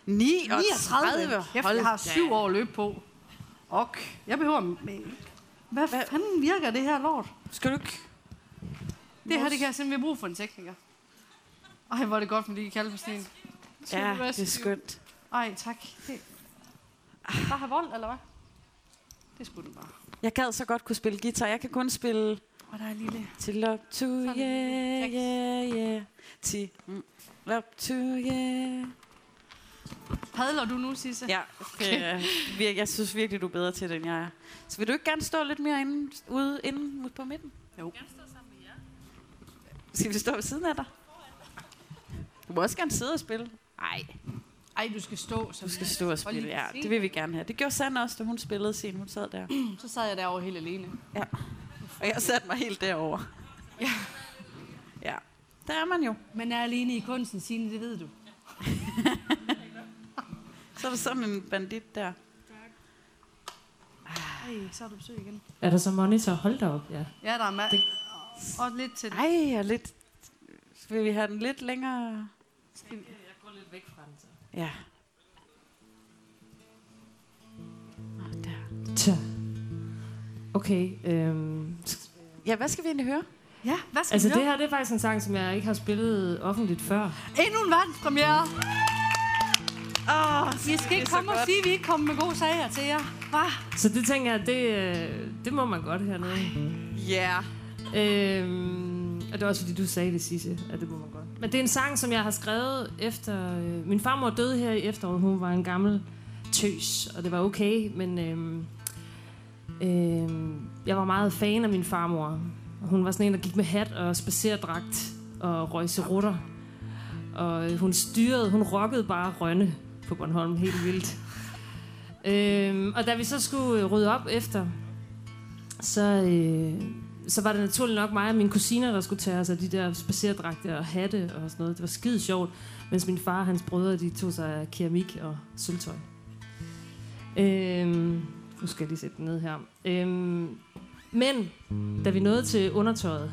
39. 39. Jeg, jeg har syv år at løbe på. Og jeg behøver... Hvad, Hvad? fanden virker det her lort? Skal du ikke... Det her, det kan jeg simpelthen bruge for en tekniker. Ej, hvor er det godt, fordi I kalder på sådan en. Ja, det er skønt. Ej, tak. Det... Bare have vold, eller hvad? Det skulle du bare. Jeg gad så godt kunne spille guitar. Jeg kan kun spille Og der er lille... til up to yeah, yeah, yeah. Til mm, up to yeah. Padler du nu, Sisse? Ja, det er vir- jeg synes virkelig, du er bedre til det, end jeg er. Så vil du ikke gerne stå lidt mere inde, ude inde på midten? Jo. Skal vi stå ved siden af dig? Du må også gerne sidde og spille. Nej, Ej, du skal stå. Så, du skal stå og spille. Ja, det vil vi gerne have. Det gjorde Sande også, da hun spillede sin. Hun sad der. så sad jeg derovre helt alene. Og jeg satte mig helt derover. Ja. Ja, der er man jo. Men er alene i kunsten, Signe, det ved du. Så er der sådan en bandit der. Ej, så er du besøg igen. Er der så monitor? Hold da op, ja. Ja, der er mad. Og lidt til. Ej, og lidt... Vil vi have den lidt længere? Jeg går lidt væk fra den så. Ja. Og der. Tja. Okay, øhm, Ja, hvad skal vi egentlig høre? Ja, hvad skal Altså, vi det her det er faktisk en sang, som jeg ikke har spillet offentligt før. Endnu en verdenspremiere. Åh, Vi skal ikke komme og sige, at vi ikke kommer med gode sager til jer. Hva? Så det tænker jeg, det, øh, det må man godt hernede. Ja. Øhm, og det var også fordi, du sagde det, Sisse, at det må man godt. Men det er en sang, som jeg har skrevet efter... Øh, min farmor døde her i efteråret. Hun var en gammel tøs, og det var okay, men... Øhm, øhm, jeg var meget fan af min farmor. Hun var sådan en, der gik med hat og spacerdragt og røg rutter. Og øh, hun styrede, hun rockede bare Rønne på Bornholm helt vildt. Øhm, og da vi så skulle øh, rydde op efter, så, øh, så var det naturligt nok mig og mine kusiner, der skulle tage os af de der spacerdragter og hatte og sådan noget. Det var skide sjovt, mens min far og hans brødre, de tog sig af keramik og sølvtøj. Øhm, nu skal jeg lige sætte den ned her. Øhm, men da vi nåede til undertøjet,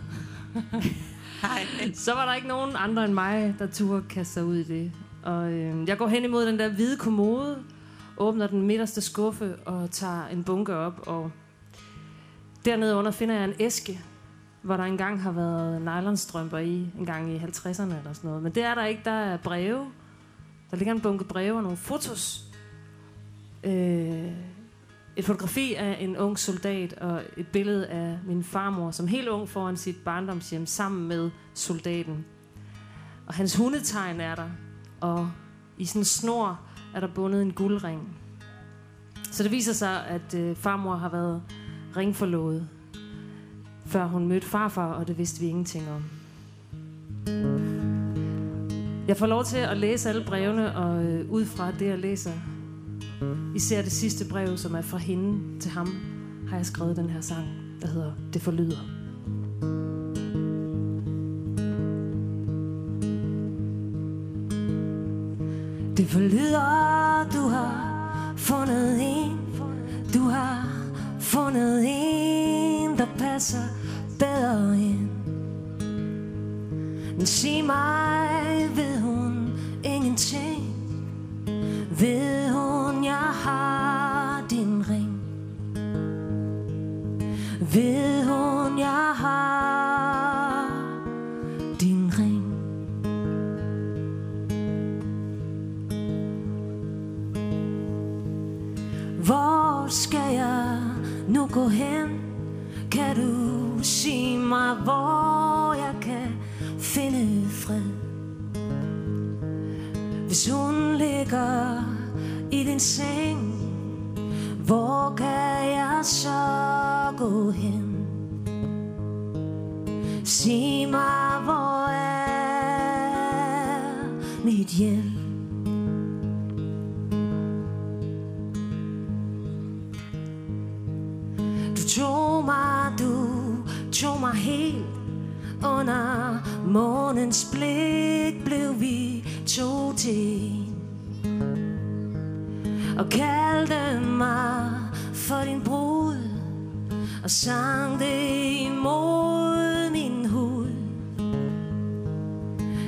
så var der ikke nogen andre end mig, der turde kaste sig ud i det. Og øh, jeg går hen imod den der hvide kommode, åbner den midterste skuffe og tager en bunke op. Og dernede under finder jeg en æske, hvor der engang har været nylonstrømper i, en gang i 50'erne eller sådan noget. Men det er der ikke. Der er breve. Der ligger en bunke breve og nogle fotos. Øh, et fotografi af en ung soldat og et billede af min farmor, som helt ung foran sit barndomshjem sammen med soldaten. Og hans hundetegn er der, og i sådan en snor er der bundet en guldring. Så det viser sig, at øh, farmor har været ringforlovet, før hun mødte farfar, og det vidste vi ingenting om. Jeg får lov til at læse alle brevene, og øh, ud fra det, jeg læser, især det sidste brev, som er fra hende til ham, har jeg skrevet den her sang, der hedder Det forlyder. Det forlyder, du har fundet en. Du har fundet en, der passer bedre ind. Men sig mig, ved hun ingenting? Ved hun, jeg har din ring Ved hun, jeg har din ring Hvor skal jeg nu gå hen? Kan du sige mig, hvor jeg kan finde fred? Hvis hun ligger i din seng, hvor kan jeg så gå hen? Sig mig, hvor er mit hjem? Du tog mig, du tog mig helt Under månens blik blev vi to til og kaldte mig for din brud Og sang det imod min hud.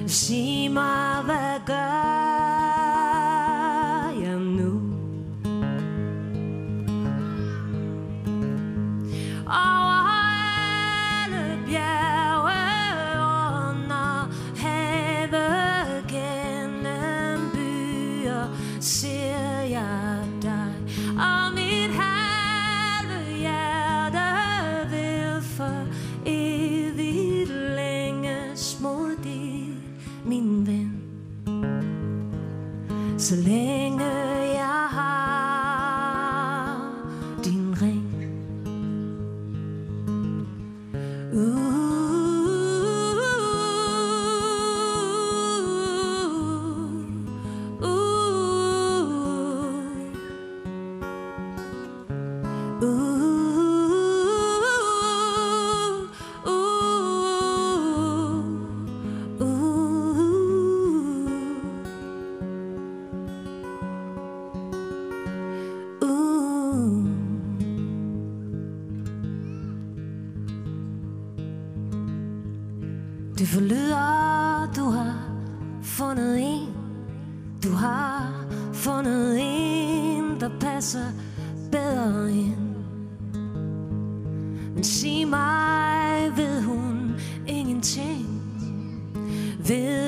Sig mig, Men sig mig, ved hun ingenting? Ved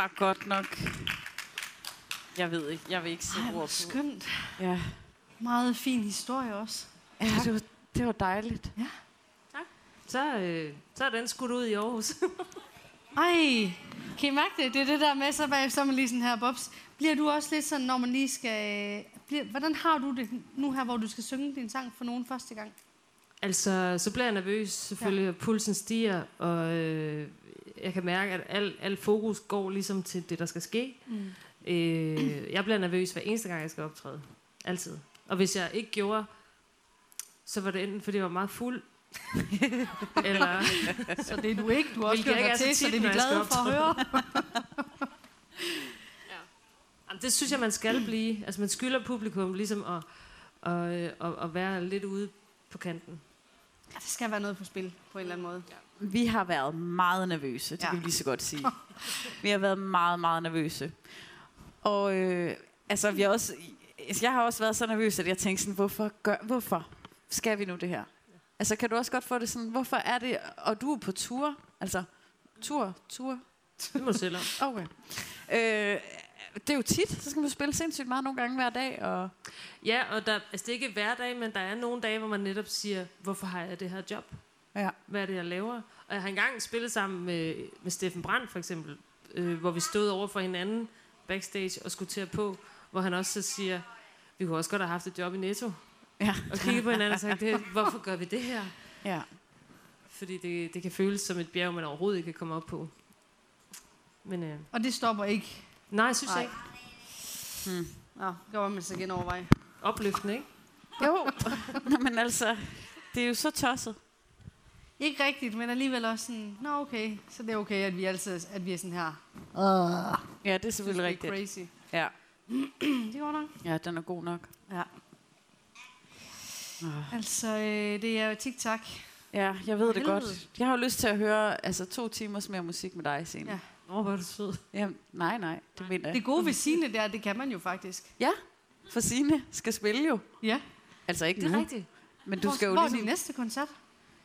var godt nok. Jeg ved ikke, jeg vil ikke hvor ord på. skønt. Ja, Meget fin historie også. ja det, var, det var dejligt. Så, øh, så er den skudt ud i Aarhus. Ej, kan I mærke det? Det er det der med, så bagefter er man lige sådan her, Bobs. Bliver du også lidt sådan, når man lige skal... Bliver, hvordan har du det nu her, hvor du skal synge din sang for nogen første gang? altså, så bliver jeg nervøs selvfølgelig, og pulsen stiger, og øh, jeg kan mærke, at al, al fokus går ligesom til det, der skal ske. Mm. Øh, jeg bliver nervøs hver eneste gang, jeg skal optræde. Altid. Og hvis jeg ikke gjorde, så var det enten, fordi jeg var meget fuld, eller Så det er du ikke. Du har også gjort dig til, så det er vi glade for at høre. Jamen, det synes jeg, man skal blive. Altså, man skylder publikum ligesom at, at, at, at være lidt ude på kanten. Ja, det skal være noget på spil, på en eller anden måde. Vi har været meget nervøse, det Ja. kan vi lige så godt sige. Vi har været meget, meget nervøse. Og øh, altså, vi har også, jeg har også været så nervøs, at jeg tænkte sådan, hvorfor, gør, hvorfor skal vi nu det her? Altså, kan du også godt få det sådan, hvorfor er det, og du er på tur, altså, tur, tur, Det må selv om. okay. Øh, det er jo tit, så skal man jo spille sindssygt meget nogle gange hver dag, og Ja, og der, altså, det er ikke hver dag, men der er nogle dage, hvor man netop siger, hvorfor har jeg det her job? Ja. Hvad er det, jeg laver? Og jeg har engang spillet sammen med, med Steffen Brandt, for eksempel, øh, hvor vi stod over for hinanden backstage og skulle til at på, hvor han også så siger, vi kunne også godt have haft et job i Netto. Ja. Og kigge på hinanden og sige, det, hvorfor gør vi det her? ja. Fordi det, det kan føles som et bjerg, man overhovedet ikke kan komme op på. Men øh, Og det stopper ikke. nej, jeg synes Nej. jeg ikke. Nå, det gør man så igen overveje. Opløftende, ikke? Jo, Nå, men altså, det er jo så tosset. Ikke rigtigt, men alligevel også sådan, nå okay, så det er okay, at vi altid at vi er sådan her. Ja, det er selvfølgelig Det er rigtigt. crazy. Ja. Det går nok. ja, den er god nok. Ja. Altså, øh, det er jo TikTok. Ja, jeg ved det Helvede. godt. Jeg har jo lyst til at høre altså, to timers mere musik med dig senere. Ja. Åh, oh, hvor er du sød. Jamen, nej, nej, det mener jeg. Det gode ved Signe, der, det kan man jo faktisk. Ja, for Signe skal spille jo. Ja. Altså ikke Det er nu, rigtigt. men du hvor, skal jo hvor er ligesom... din næste koncert?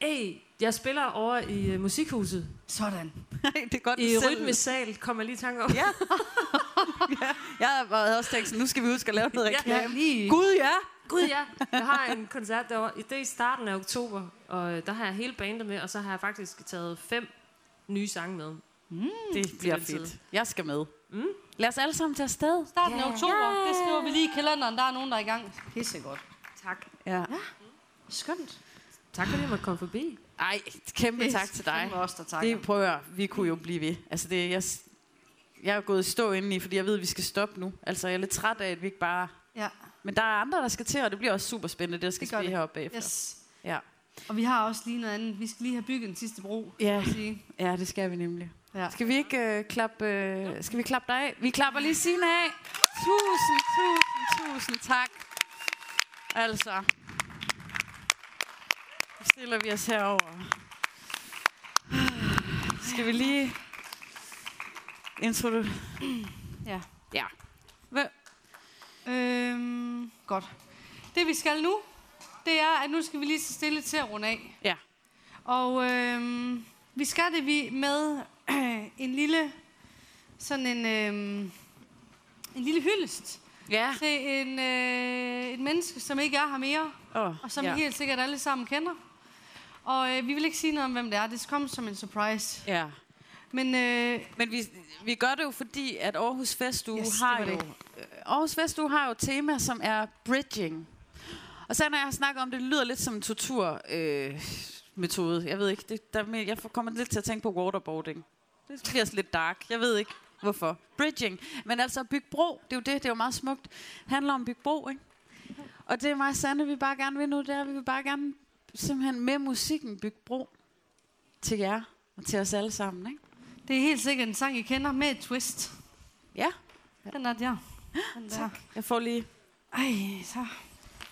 Hey, jeg spiller over i uh, Musikhuset. Sådan. Det er godt, I selv- Rytmesal kommer jeg lige i tanke om. Ja. ja. Jeg havde også tænkt, sådan, nu skal vi huske at lave noget Ja. reklame. Ja, lige. Gud, ja! Gud ja, jeg har en koncert derovre. Det er i starten af oktober, og øh, der har jeg hele bandet med, og så har jeg faktisk taget fem nye sange med. Det bliver den tid. fedt. Jeg skal med. Mm. Lad os alle sammen tage afsted. Starten af oktober, det skriver vi lige i kalenderen. Der er nogen, der er i gang. Pissegodt. Tak. Ja. Skønt. Tak fordi jeg måtte komme forbi. Ej, kæmpe tak til dig. Er også, der takker. Det prøver jeg. Vi kunne jo blive ved. Altså, det, jeg, jeg er gået i stå indeni, fordi jeg ved, at vi skal stoppe nu. Altså, jeg er lidt træt af, at vi ikke bare... Ja, Men der er andre, der skal til, og det bliver også super spændende, det der skal Det ske heroppe bagefter. yes. Ja. Og vi har også lige noget andet. Vi skal lige have bygget en sidste bro. Ja. sige. ja, det skal vi nemlig. Ja. Skal vi ikke øh, klappe, øh, skal vi klappe dig af? Vi klapper lige Signe af. Tusind, tusind, tusind tak. Altså. Stiller vi os herover. Skal vi lige introducere? Ja. Ja. Hvem? Øhm, godt. Det vi skal nu, det er, at nu skal vi lige så stille til at runde af. Ja. Og øhm, vi skal det vi med en lille, sådan en, øhm, en lille hyldest Ja. til en, øh, et menneske, som ikke er her mere, Oh, og som ja. I helt sikkert alle sammen kender. Og øh, vi vil ikke sige noget om, hvem det er. Det komme som en surprise. Ja. Men øh, Men vi, vi gør det jo fordi, at Aarhus Festuge Yes, har jo... øh, Aarhus Festuge har jo et tema, som er bridging. Og så når jeg snakker om det, det lyder lidt som en tortur øh, metode. Jeg ved ikke, det, der, er jeg får- kommer lidt til at tænke på waterboarding. Det bliver også lidt dark. Jeg ved ikke, hvorfor. Bridging. Men altså at bygge bro, det er jo det, det er jo meget smukt. Det handler om at bygge bro, ikke? Og det er mig og Sande, vi bare gerne vil nu, det er, vi vil bare gerne simpelthen med musikken bygge bro til jer og til os alle sammen, ikke? det er helt sikkert en sang, I kender med et twist. Ja, Den er der. Den der. jeg får lige... Ej, så.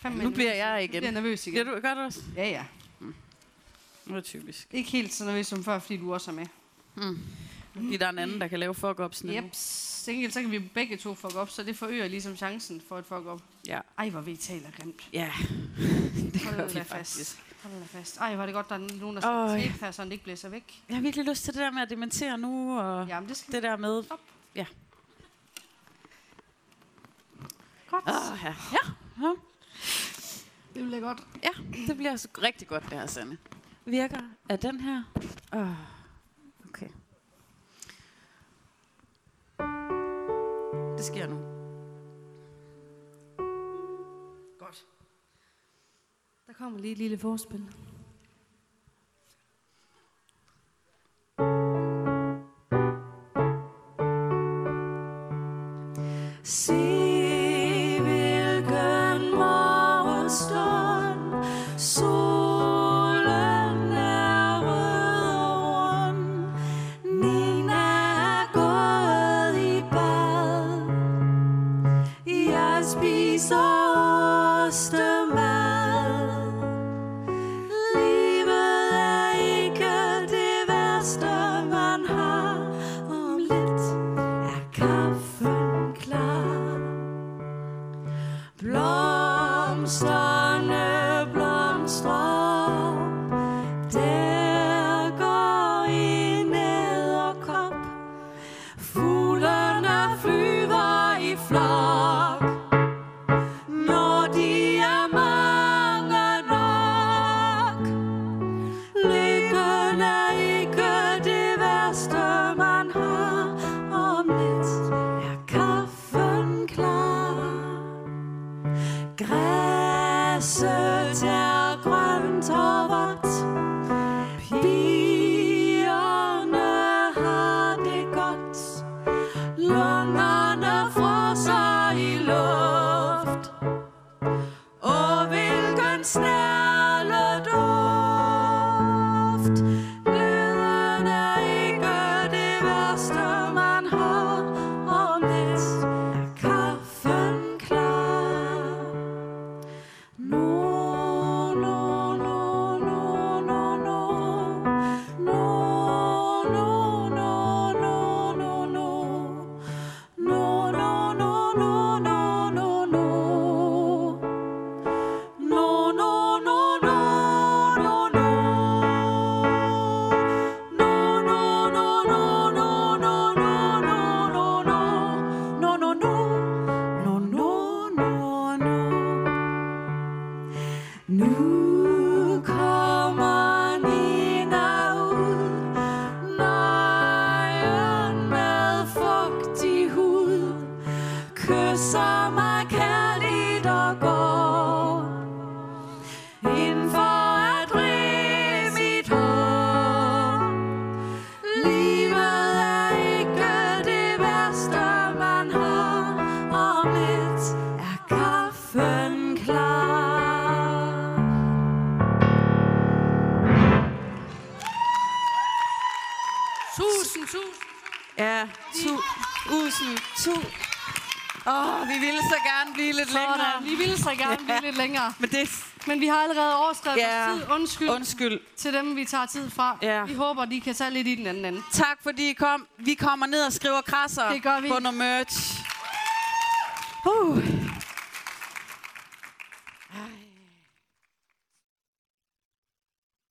Fem Nu bliver jeg igen. Jeg bliver nervøs igen. Bliver du, gør du også? Ja, ja. Er det typisk. Ikke helt så nervøs som før, fordi du også er med. Fordi der er en anden, der kan lave fuck-ups. Til gengæld, så kan vi begge to fuck op, så det forøger ligesom chancen for et fuck op. Ja. Ej, hvor vi taler grimt. Ja, det gør vi da fast. Hold da fast. Ej, er det godt, der er nogen, der skal tape her, så den ikke blæser væk. Jeg har virkelig lyst til det der med at dementere nu, og Jamen, det skal det der med... Op. Ja. godt. Åh, ja. ja. ja. Det bliver godt. Ja, det bliver så rigtig godt, det her, Sanne. Virker af den her? Oh, okay. Det sker nu. Kommer lige et lille forspil. Se vi har allerede overskrevet Ja. vores tid. Undskyld Undskyld. til dem, vi tager tid fra. Ja. Vi håber, de kan tage lidt i den anden ende. Tak fordi I kom. Vi kommer ned og skriver krasser Det gør vi. på noget merch. Uh.